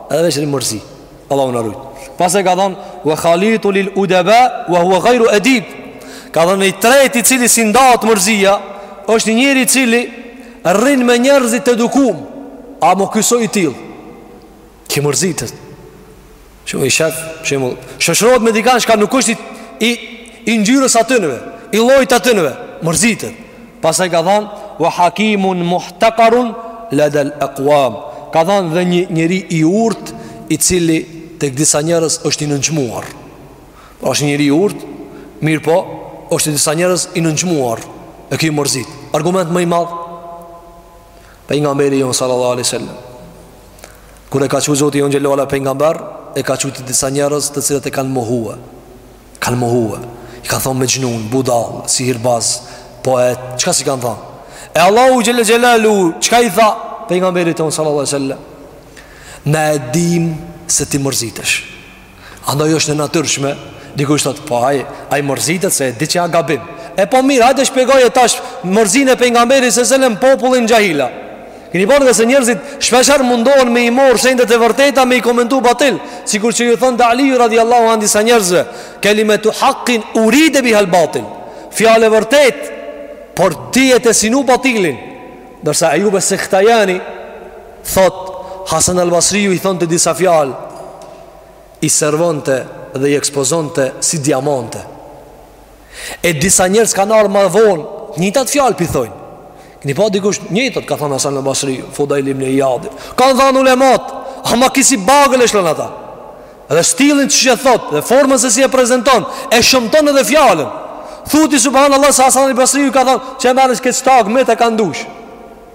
Edhe veç rri mërzi. Allahu na rujt. Pastaj ka thon wa khalitu lil udaba wa huwa ghayru adib. Ka thon i treti i cili s'i ndahet mërzia, është një njeri i cili rrin me njerëzit t'edukum. Ama ky s'o i till. Ky mërzitet. Shumë i shef, shumë shoshrohet me dikan çka nuk është i i, i ngjyrës atynve, i llojit atynve, mërzitet. Pastaj ka thënë wa hakimun muhtaqarun lada al-aqwam. Ka thënë dhe një njeri i urtë i cili tek disa njerëz është i nënçmuar. Pra është një njeri i urtë, mirëpo, është te disa njerëz i nënçmuar. E ky mërzitet. Argument më i madh Pejgamberi jonë sallallahu alaihi sallam. Kur e ka çu Zoti jonë xhele ue ala pejgamber, e ka çu te disa njerëz të cilët e kanë mohue. Kanë mohue I kanë thonë mexhnun, budall, sihirbaz, poet Çka s'i kanë thonë E Allahu xhele xhelaluhu Çka i tha Pejgamberit tonë sallallahu sallam Na e dim se ti mërzitesh Andaj është e natyrshme Dikush thot, po aj, aj mërzitet se e di që jan gabim E po mirë, hajde shpjegoje tash Mërzinë e Pejgamberit se se populli xhahila Keni parë se njerëzit shpeshherë mundohen me i marrë sendet e vërteta me i komentu batil, sikur që ju thonte Aliju radhiallahu anhu disa njerëzve, kelimetu hakkin uride bihal batil, fjalë e vërtetë, por ti e ke synu batilin, ndërsa Ejub es-Sehtijani, thotë, Hasan al-Basriju i thonte disa fjalë, i servonte dhe i ekspozonte si diamante. E disa njerëz kanë ardhur më vonë, të njëjtat fjalë po i thonë. Keni pa dikush njëjtat ka thënë Hasan al-Basri, Fudail ibn Iyad. Kanë thënë ulemat, ama ky si bagël e shlon ata. Dhe stilin që e thotë Dhe formën se si e prezenton E shëmton, edhe fjalën Thu ti subhanallah Se Hasan al-Basriu ka thënë Që e merr në këtë stakë Me të ka ndush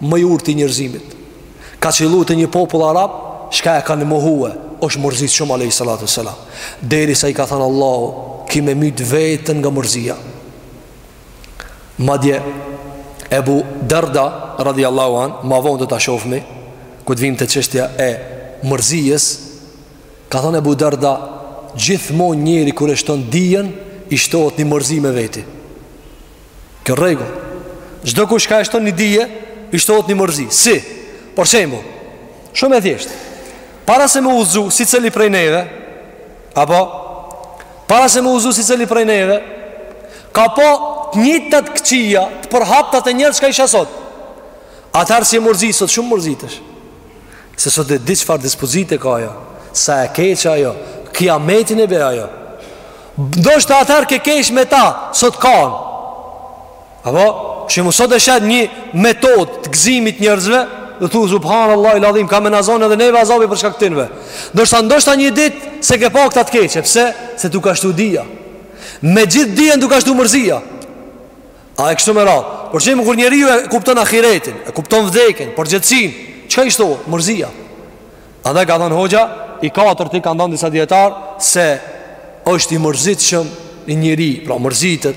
më i urti i njerëzimit, ka qëlluar te një popull arab, çka e kanë mohue, është mërzit shumë alejhi salatu ve selam, derisa i ka thënë Allahu, ki me myt veten nga mërzia. Madje Ebu Darda radhiyallahu an, ma vonë do ta shohmi, ku të vim te çështja e mërzisë, ka thënë Ebu Darda, gjithmonë njeri kur e shton dijen, i shtohet një mërzi me veti. Kjo rregull. Çdokush ka e shton një dije, i shtohet një mërzi. Si? Për shembull, shumë e thjeshtë. Para se me u udhzu secili prej neve, apo para se me u udhzu secili prej neve, ka pa të njëjtat këqija, të përhapta te njerëzit çka i sheh sot. Atëherë s'je mërzit, sot shumë mërzitesh. Se sot e di çfarë dispozite ka ajo, sa e keqe ajo, kijametin e bën ajo. Ndoshta atëherë ke kesh me ta, sot kan. Apo, shembull sot e sheh një metod të gzimit të njerëzve, dhe thu, subhanallahil adhim, ka me na zan edhe neve azabi për shkak t'tynve. Ndoshta, ndoshta një ditë, s'e ke pa këtë të keqe, pse? Se t'u ka shtu dija. Me gjithë dijen t'u ka shtu mërzia. A e kështu me radhë. Për shembull kur njeriu e kupton ahiretin, e kupton vdekjen, përgjegjësinë, çka i shton? Mërzia. Andaj ka thënë hoxha i katërti, kanë thënë disa dijetarë se është i mërzitshëm një njeri, pra mërzitet,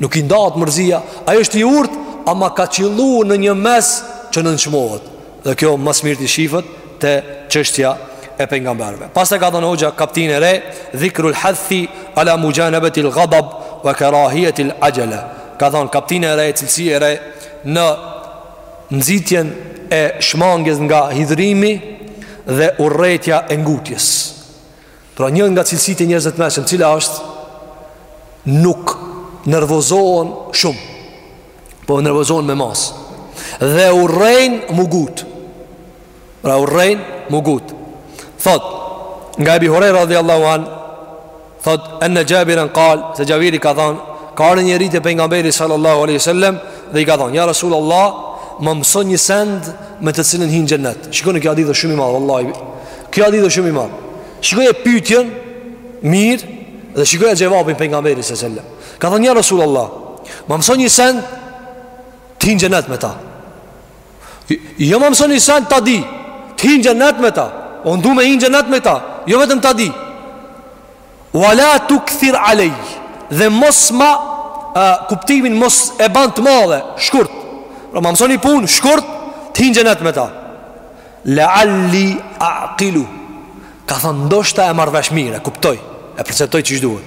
nuk i ndahet mërzia, ai është i urtë, ama ka qëlluar në një mes që nënçmohet. Dhe kjo më së miri shihet te çështja e pejgamberëve. Pastaj ka thënë hoxha kaptinë e re, dhikrul hathi ala mujanabati al-ghadab wa karahiyati al-ajala. Ka thënë kaptinë e re, cilësi e re në nxitjen e shmangies nga hidhrimi dhe urrejtja e ngutjes. Pra një nga cilësitë e njerëzve të meçëm, cila është nuk nervozohen shumë, po nervozohen me masë dhe urrejnë me u ngut. Pra urrejnë mugut Thot Nga Ebi Hurejra radhi Allahu an Thot Enne Xhabiren kal Se Xhabiri ka than Ka ardh njeri te pejgamberi sallallahu aleyhi sallem Dhe i ka than Ja Rasul Allah Më mëso një send Me të cilin hi në xhennet Shikoni ky hadith shumë i madh vallahi Ky hadith shumë i madh Shikonie pytjen Mirë Dhe shikonie xhevapin pejgamberi sallam Ka than Ja Rasul Allah Më mëso një send Të hi në xhennet me ta Jo më mëso ni sen ta di. Të hi n' xhenet me ta. Unë du me hi n' xhenet me ta. Jo vetëm ta di. Wala tukthir alay. Dhe mos ma a, kuptimin mos e ban të madhe, shkurt. Pra më mëso ni punë shkurt, të hi n' xhenet me ta. La'alli a'qilu. Ka thënë ndoshta e marr vesh mirë, e kuptoj, e perceptoj qysh duhet.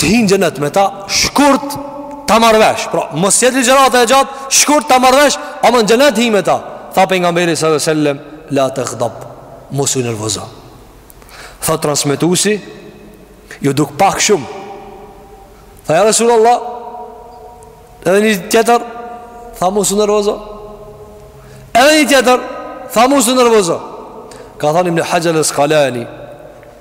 Të hi në xhenet me ta shkurt ta marr vesh Pra, mos jetë ligjëratë e gjatë, shkurt ta marr vesh Ama në xhenet t'hi me ta Tha pejgamberi sallallahu alejhi ve sellem La taghdab, mos u nervozo Tha transmitusi Ju duk pak shumë Tha ja Resul Allah Edhe një tjetër Tha mos u nervozo Edhe një tjetër Tha mos u nervozo Ka than Ibn Haxher el Askalani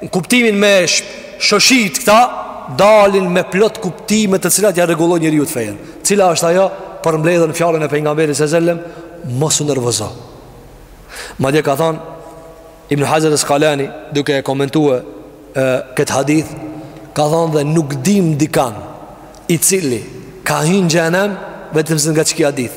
Në kuptimin me shoshit këta dalin me plot kuptime të cilat ja rregullojnë njeriut fenë. Cila është ajo përmbledh në fjalën e pejgamberit sallallahu alajhi wasallam, mos u nervozo. Madje ka thënë Ibn Haxher al-Asqalani duke e komentuar këtë hadith, ka thënë dhe nuk dim dikan i cili ka hyrë në xhenem vetëm se nga ky hadith.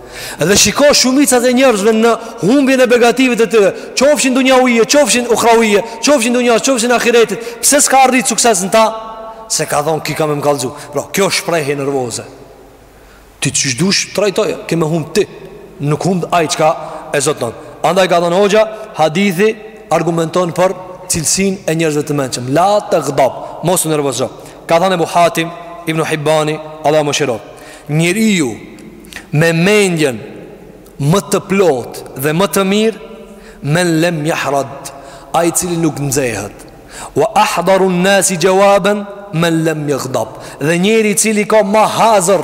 Edhe shiko shumicat e njerëzve në humbjen e begative të tyre, qofshin dunjavije, qofshin uhravije, qofshin dunjas, qofshin ahiretit, pse s'ka arrit sukses në ta? Se ka thonë ky ka me më kallzu. Pra, kjo është shprehje nervoze. Ti qysh dush, trajtoje, ke me humb ti. Nuk humb ai çka e zotnon. Andaj ka thonë hoxha, hadithi argumenton për cilësinë e njerëzve të mençëm. La tagdab, mos u nervozo. Ka thonë Ebu Hatim ibn Hibbani, Allahu e mëshiroft. Njeriu, Me mendjen më të plot dhe më të mirë Men lem jahrad Ai i cili nuk nxehet Wa ahdarun nasi xhewaben Men lem jagdab Dhe njeri i cili ka ma hazër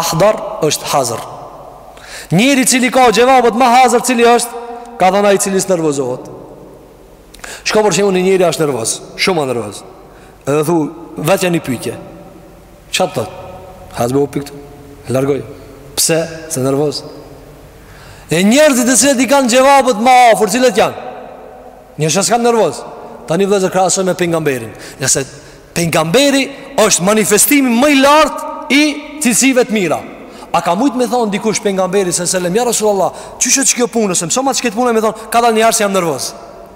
Ahdar është hazër Njeri i cili ka xhevabet ma hazër cili është Ka thon ai cili s'nervozohet Shiko për shembull një njeri ashtë nervoz Shumë a nervoz Edhe thu vetja një pytje Çka të thot? Hec be pi ktu Largoj Pse? Se nervoz E njerëzit të cilët i kanë xhevabet ma afër Cilët janë? Njerëzit që s'kanë nervoz Tani vllezër krahasoj me pejgamberin Nëse pejgamberi është manifestimi më i lartë I cilësive të mira A ka mujtë me thonë dikush pejgamberit salallahu alejhi selem ja Rasulullah Qysh qekjo punë Ose mësoma qekëtë punë e me thonë Kadal njëherë se jam nervoz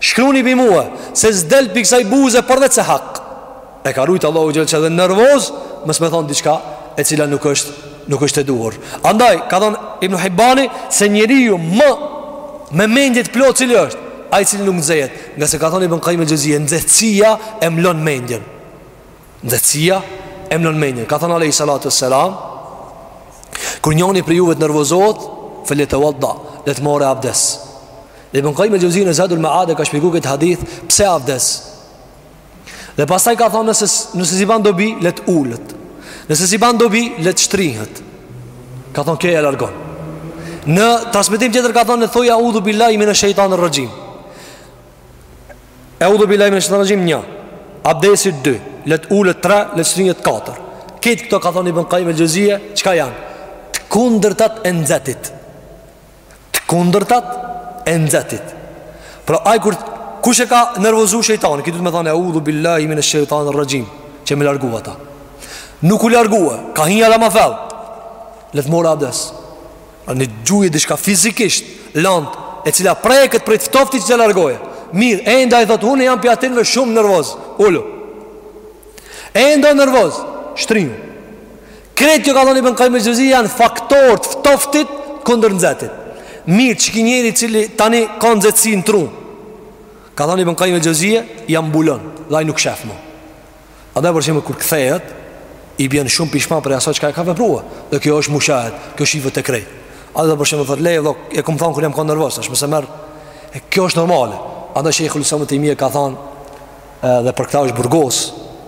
Shkruni pi mue se s'del pi ksaj buze përveç se hak e ka rujt Allahu xhel që edhe nervoz mos me thon diçka e cila nuk ësht nuk ësht e duhur andaj ka thon ibn hibbani se njeriu më me mendje të plot cili ësht ai i cili nuk nxehet ngase ka thon ibn kajjim el xhevzije nxehtësia e mlon mendjen nxehtësia e mlon mendjen ka thon alejhi salatu selam kur njëri prej juve të nervozohet feljetevadda le të more abdes Dhe Ibn Kajjim el-Xhevzije në Zadul Ma'ad e ka shpjeguar këtë hadith pse abdes. Dhe pastaj ka thonë se nëse s'i ban dobi le t'ulet. Nëse s'i ban dobi le t'shtrihet. Ka thonë kjo e largon. Në transmetim tjetër ka thonë thuj eudhu billahi min esh-shejtanir raxhim. Eudhu billahi min esh-shejtanir raxhim 1. Abdesi 2, le t'ulet 3, le t'shtrihet 4. Këtë këto ka thonë Ibn Kajjim el-Xhevzije, çka janë? Të kundërtat e nxehtit. Të kundërtat e nxehtit. Pra ai kur kush e ka nervozu shejtani, ky duhet me thonë eudhu billahi min esh-shejtan ir-raxhim, që me largua ata. Nuk u largua, ka hi hala ma fell. Le të more abdes. Ani gjuje diçka fizikisht, land, e cila preket prej t'ftoftit që t'largojë. Mirë, ende ai thotë, unë jam pi atynve shumë nervoz, ulu. Ende nervoz, shtrimë. Krejt kjo ka thonë Ibn Kajjim Xhevzije janë faktor të ftoftit kundër nxehtit. Mirë qiky njeri i cili tani ka nxehtësi në tru. Ka thonë Ibn Kajjim el-Xhevzije ja mbulon dhe ai nuk shef mo. Andaj për shembull kur kthehet, i bjen shumë pishman prej asaj çka e ka veprua. Dhe kjo është mushahed, kjo shifet te krejt. Andaj për shembull thotë leje dhe e kam thonë kur jam kan nervoz, është mos e merr. E kjo është normale. Andaj shejhul islam Tejmije ka thonë, dhe për këta është burgos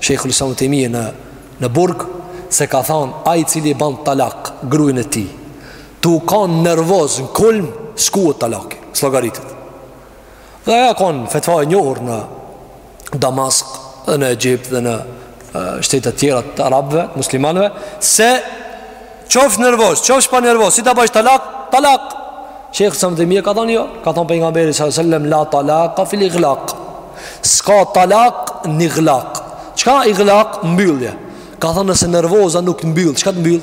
Shejhul Islam Ibn Tejmije në, në burg Se ka thonë ai i cili ban talak gruen e tij Tu kanë nervoz në kulm S'quhet talaki, s'llogaritet Dhe ajo a kanë fetfa e njohur në Damask dhe në Egjipt dhe në shtetet tjera të arabëve, muslimanëve, se qofsh nervoz, qofsh pa nervoz, si ta bësh talak, talak. Shejhul Islam Tejmije ka thënë jo, ka thënë pejgamberi sallallahu alejhi ve sel-lem la talaka fil ighlaq. S'ka talak në ighlaq. Çka ighlaq mbyllje? Ka thënë nëse nervoza nuk të mbyll, çka të mbyll?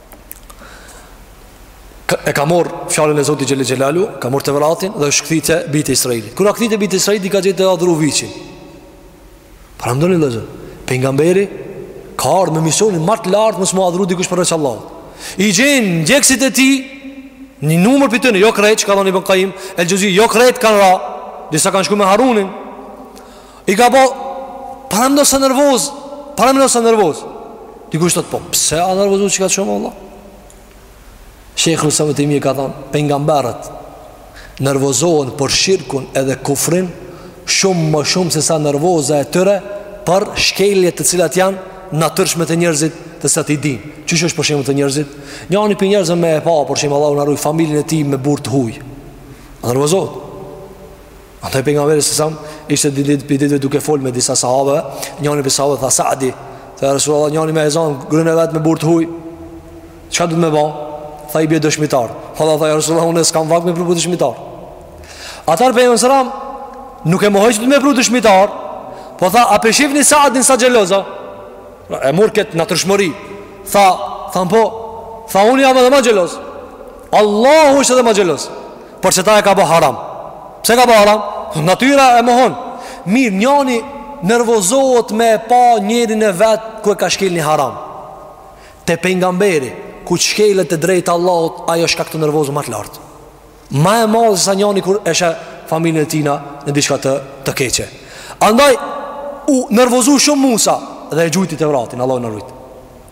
e ka marr fjalën e Zotit xhel-le xhelaluhu, ka marr Tevratin dhe është kthy te bijt e Israilit. Kur u kthy te bijt e Israilit, i ka gjetë tu adhuru viçin. Paramendoni, vllezën. Pejgamberi ka ardhur me misionin më të lartë mos me u adhuru dikush përveç Allahut. I gjen ndjekësit e tij një numër pi tyne, jo krejt, që ka thënë Ibn Kajim El Xhevzi, jo krejt kanë ra, disa kanë shkuar me Harunin. I ka bo Paramendo se nervoz Paramendo se nervoz Dikush thot po Pse u nervozu kaq shumë Allah Shejhu Uthejmini ka thonë Pejgamberët Nervozohen për shirkun edhe kufrin Shumë ma shumë se sa nervoza e tyre Për shkelje të cilat janë Natyrshme te njerëzit Tash ti e din Qysh është për shembull te njerëzit Njani prej njerëzve me e pa Për shembull Allahu na rujt Familjen e tij me burrë të huj A nervozohet Andaj pejgamberi alejhi selam Ishte një ditë prej ditëve duke fol me disa sahabe Njani prej sahabëve tha Saadi Tha ja Resulallah njani me e zan Grun e vet me burrë të huj Çka duhet me ba? Tha i bje dëshmitar Vallahi tha ja Resulallah unë s'kam vakt me pru dëshmitar Atëherë pejgamberi selam Nuk e mohoi që duhet me pru dëshmitar Po tha a po e shifni Saadin sa xheloz a E mur këtë natyrshmëri Tha, tha ama po Tha unë jam edhe ma xheloz Allahu është edhe ma xheloz Por që ta e ka bo haram Pse ka bo haram? Natyra e mohon Mirë njani nervozohet me e pa njerin e vet Kur e ka shkel një haram Te pejgamberi Kur të shkelet e drejta e Allahut Ajo shkakton nervozë ma të lartë Ma e madhe sa njani kur e sheh familjen e tina Në diçka të, të keqe Andaj u nervozu shumë Musa Dhe e gjujti Tevratin Allahu na rujt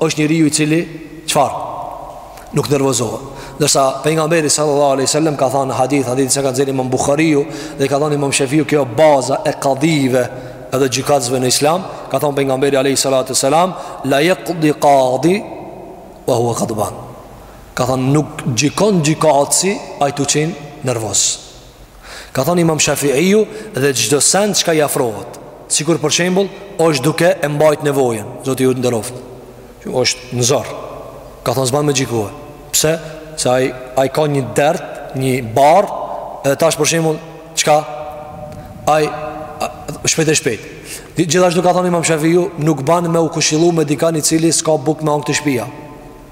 është njeriu i cili çfarë? Nuk nervozohet. Ndërsa pejgamberi sallallahu alejhi ue sellem ka thonë në hadith, hadith që e ka nxjerr imam Buhariu dhe ka thonë imam Shafiu kjo baza e kadive edhe gjykatësve në islam, ka thonë pejgamberi alejhi salatu ue selam, la jakdi kadi, ue hua gadban. Ka thonë nuk gjykon gjykatësi, ai tu qenë nervoz. Ka thonë imam Shafi'iju dhe çdo sen çka i afrohet. Sikur për shembull, është duke e mbajt nevojën, Zoti ju nderoft. Që është në zor. Ka thonë s'ban me gjiku. Pse? Se ai e ka një dert, një barrë, edhe tash për shembull, çka ai shpejt e shpejt. Gjithashtu ka thonë imam Shafi'iju, nuk ban me u këshillu me dikan i cili s'ka bukë me hangër te shpia.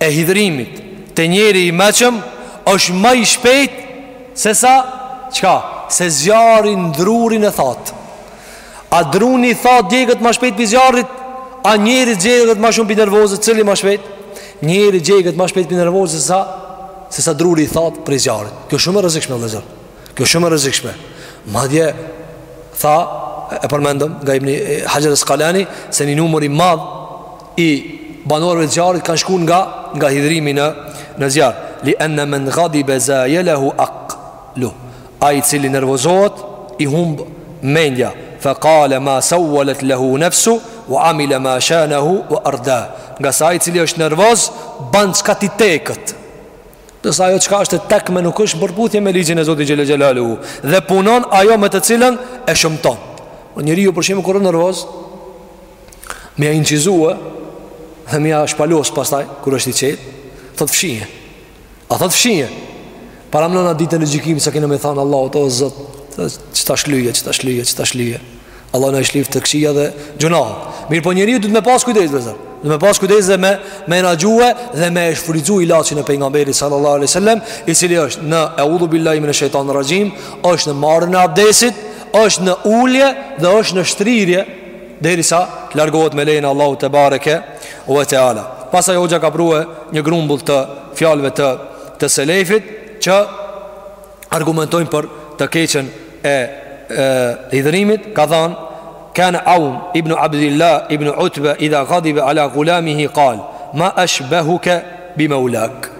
e hidhrimit te njeri i meçëm është ma i shpejt se sa çka se zjarri në drurin e that a druni i that digjet ma shpejt pi zjarrit a njeri digjet ma shumë pi nervozës cili ma shpejt njeri digjet ma shpejt pi nervozës se sa se sa druri i that prej zjarrit kjo shumë e rrezikshme vëllazër kjo shumë e rrezikshme madje tha e përmendëm nga ibn Haxher Askalani se një numër i madh i banorëve të zjarrit kanë shku nga nga hidhrimi në në zjarr. Li anna man ghadiba zayalahu aqlu. Ai i cili nervozohet i humb mendja. Fa qala ma sawwalat lahu nafsu wa amila ma shanahu wa arda. Ngase ai i cili është nervoz ban çka t'i teket. Ndërsa ajo çka është tekme nuk është përputhje me ligjin e Zotit xhele xhelaluhu dhe punon ajo me të cilën e shëmton. Po njeriu për shembull kur është nervoz Me ja incizu Dhe me ja shpalos pastaj Kur është i qetë Thot fshije A thot fshije Paramendoni ditën e gjykimit Sa kena me thanë Allah O ti o Zot Qeta shlyje Qeta shlyje Qeta shlyje Allahu na i shlyftë të këqijat dhe gjynahet Mirëpo njeriu duhet me pas kujdes vëllezër Duhet me pas kujdes dhe me Me ndëgju Dhe me e shfrytëzu ilaçin e Pejgamberit Sallallahu alejhi sallam I cili është në Eudhu billahi mine shejtani rraxhim është në marrjen e abdesit është në ulje dhe është në shtrirje Derisa largohet me lejen e Allahut tebareke ue teala Pastaj hoxha ka pru një grumbull të fjalve të, të selefit Që argumentojnë për të keqen e, e hidhrimit Ka thanë Kane Aun ibn Abdillah ibn Utbe Idha gadibe ala gulamihi kal Ma eshbeheke bi meulak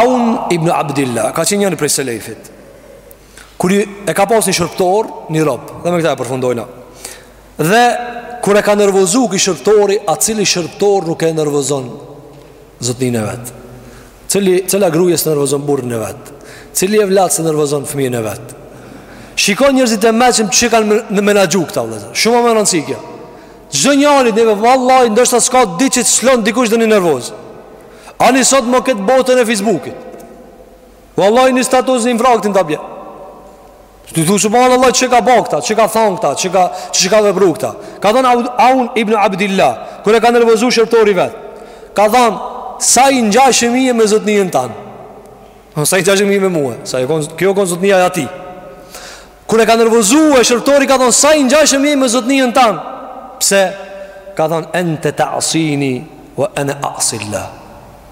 Aun ibn Abdillah Ka qenë njani prej selefit Kur e ka pas një shërbtor, një rob, dhe me këta e përfundojna. Dhe kur e ka nervozu ky shërbtori, a cili shërbtor nuk e nervozon zotnin e vet? Cili cila grue s'e nervozon burrin e vet? Cili evlad s'e nervozon fëmijën e vet? Shikoni njerëzit e mençëm që e kanë menaxhu këta vëllezër. Shumë a me rëndësi kjo. Çdo njanit neve vallahi ndoshta s'ka ditë që s'lon dikush ndonji nervozë. Ani sot me këtë botën e Facebookit. Vallai ni status infraktin ta bje. Ti thua subhanallahu çka ka bo këta, çka ka thon këta, çka çka ka vepru këta. Ka thon Aun ibn Abdullah, kur e ka nervozuar shërbtori i vet. Ka thon sa i ngjashëm je me zotnin tand. Po sa i ngjashëm je me mua, sa e kon ky o kon zotnia e ati. Kur e ka nervozuar shërbtori ka thon sa i ngjashëm je me zotnin tand. Pse? Ka thon ente ta'sini wa ana a'sillah.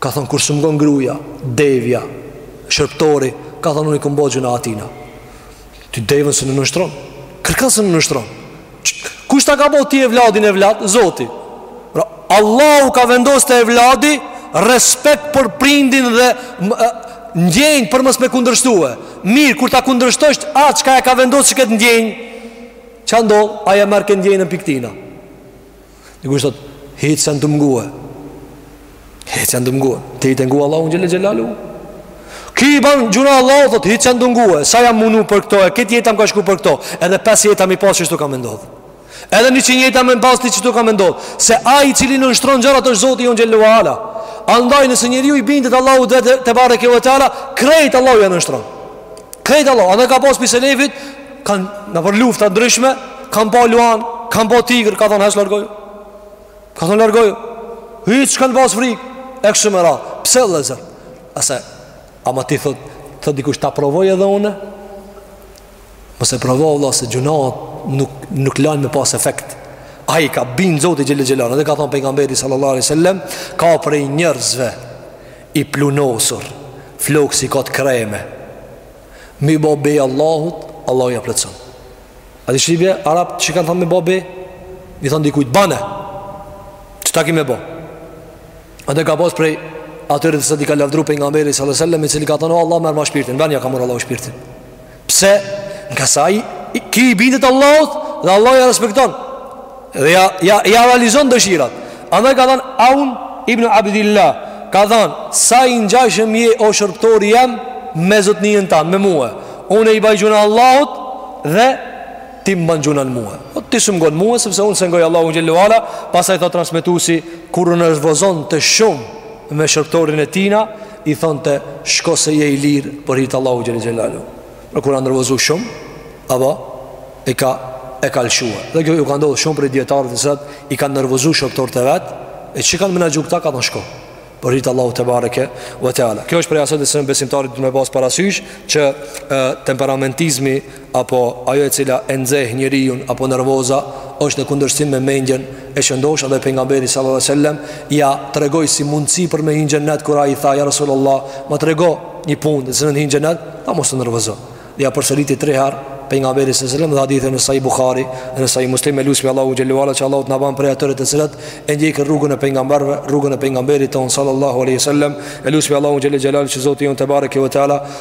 Ka thonë kur s'më ngon gruja, devja, shërbtori, ka thonë unë i kom bo gjynah atina. Ti devën s'e nënshtron, kërkan s'e nënshtron. Kush ta ka bo ty evladin evlad, zoti. Pra, Allahu ka vendos te evladi, respekt për prindin dhe ndjenjë për mos me kundërshtu. Mirë, kur ta kundërshtosh atë çka e ka vendos qëkëtë ndjenjë, çka ndodh, ai ja merr këtë ndjenjë në piktina. Dikush thotë hiç s'jan tu m'ngue Hiç s'jan tu m'ngue Ti hiç e ngu Allahun xhele xhelalu Ky i ban gjuna Allahut thotë Hiç s'jan tu m'ngue Sa jam munu për këto E krejt jeta m'ka shku për këto Edhe pesë jeta me i pasë qështu ka me ndodhë Edhe njëqind jeta me i pasë qështu ka me ndodhë Se ai i cili nënshtron gjërat është Zoti ynë xhele ve ala Andaj nëse njeriu i bindet Allahut tebareke ve teala Krejt Allahu ja nënshtron Krejt Allahu, andaj ka pas prej selefit Kanë nëpër lufta ndryshme Kanë pa luan, kanë pa tigër Ka thonë heh largohu Ka thonë largohu Hiç s'kanë pas frik E kështu me radhë Pse vëllezër A se Ama ti thot Thot dikush ta provoj edhe unë Mos e provo vallah se gjunat Nuk, nuk lanë me pas efekt Ai i ka bind Zotit xhele xhelalu Andaj ka thonë pejgamberi sallallahu alai sallem Ka prej njërzve I pluhurosur, flokët s'i ka të krehme Me i bo be Allahut, Allahu ja plotson A di shprehja arabe, si kanë thonë me i bo be Me i thonë dikujt, bane Qita ki me bo Andaj ka pas prej Atyre të cilët i ka lavdru pejgamberi sallallahu alai sallem i cili ka thonë O Allah merrma shpirtin N'ven ja ka morrë Allahu shpirtin Pse? Nga sa i, i ky i bindet Allahut dhe Allahu ja respekton. Dhe ja ja ja realizon dëshirat. Andaj ka thënë Aun ibn Abdullah, ka thënë sa i ngjashëm je o shërbëtori jem me zotnin tan, me mua. Unë i baj gjuna Allahut dhe ti m'ban gjuna mua. Po ti s'm ngon mua sepse unë s'e ngoj Allahun xhele ve ala, pastaj thot transmetuesi kur nervozonte shumë me shërbëtorin e tina, i thonte shko se je i lirë për hir të Allahut xhele xhelalu. Pra kur u nervozu shumë, apo e ka e ka lëshuar. Dhe kjo ju ka ndodhur shumë prej dijetarëve të cilët i kanë nervozu shërbtorët e vet, e çka kanë menaxhu këta ka thonë shko. Për hir të Allahut tebareke ve teala. Kjo është prej asaj të cilën besimtari duhet me pas parasysh që e, temperamentizmi apo ajo e cila e nxeh njeriun apo nervoza është në kundërshtim me mendjen e shëndoshë dhe pejgamberi sallallahu alajhi wasallam ia tregoi si mundësi për me hi në xhennet kur ai tha ja rasulullah më trego një punë se hi në xhennet tha mos u nervozo dhe ja përsëriti tre herë pejgamberi sallallahu alajhi wasallam dhe hadithi në sahih buhari në sahih muslim e lusmi allahun xhele ve ala që allahu t'na ban prej atyre të cilët e ndjekin rrugën e pejgamberëve rrugën e pejgamberit ton sallallahu alajhi wasallam e lusmi allahun xhele ve ala që zoti jon tebareke ve teala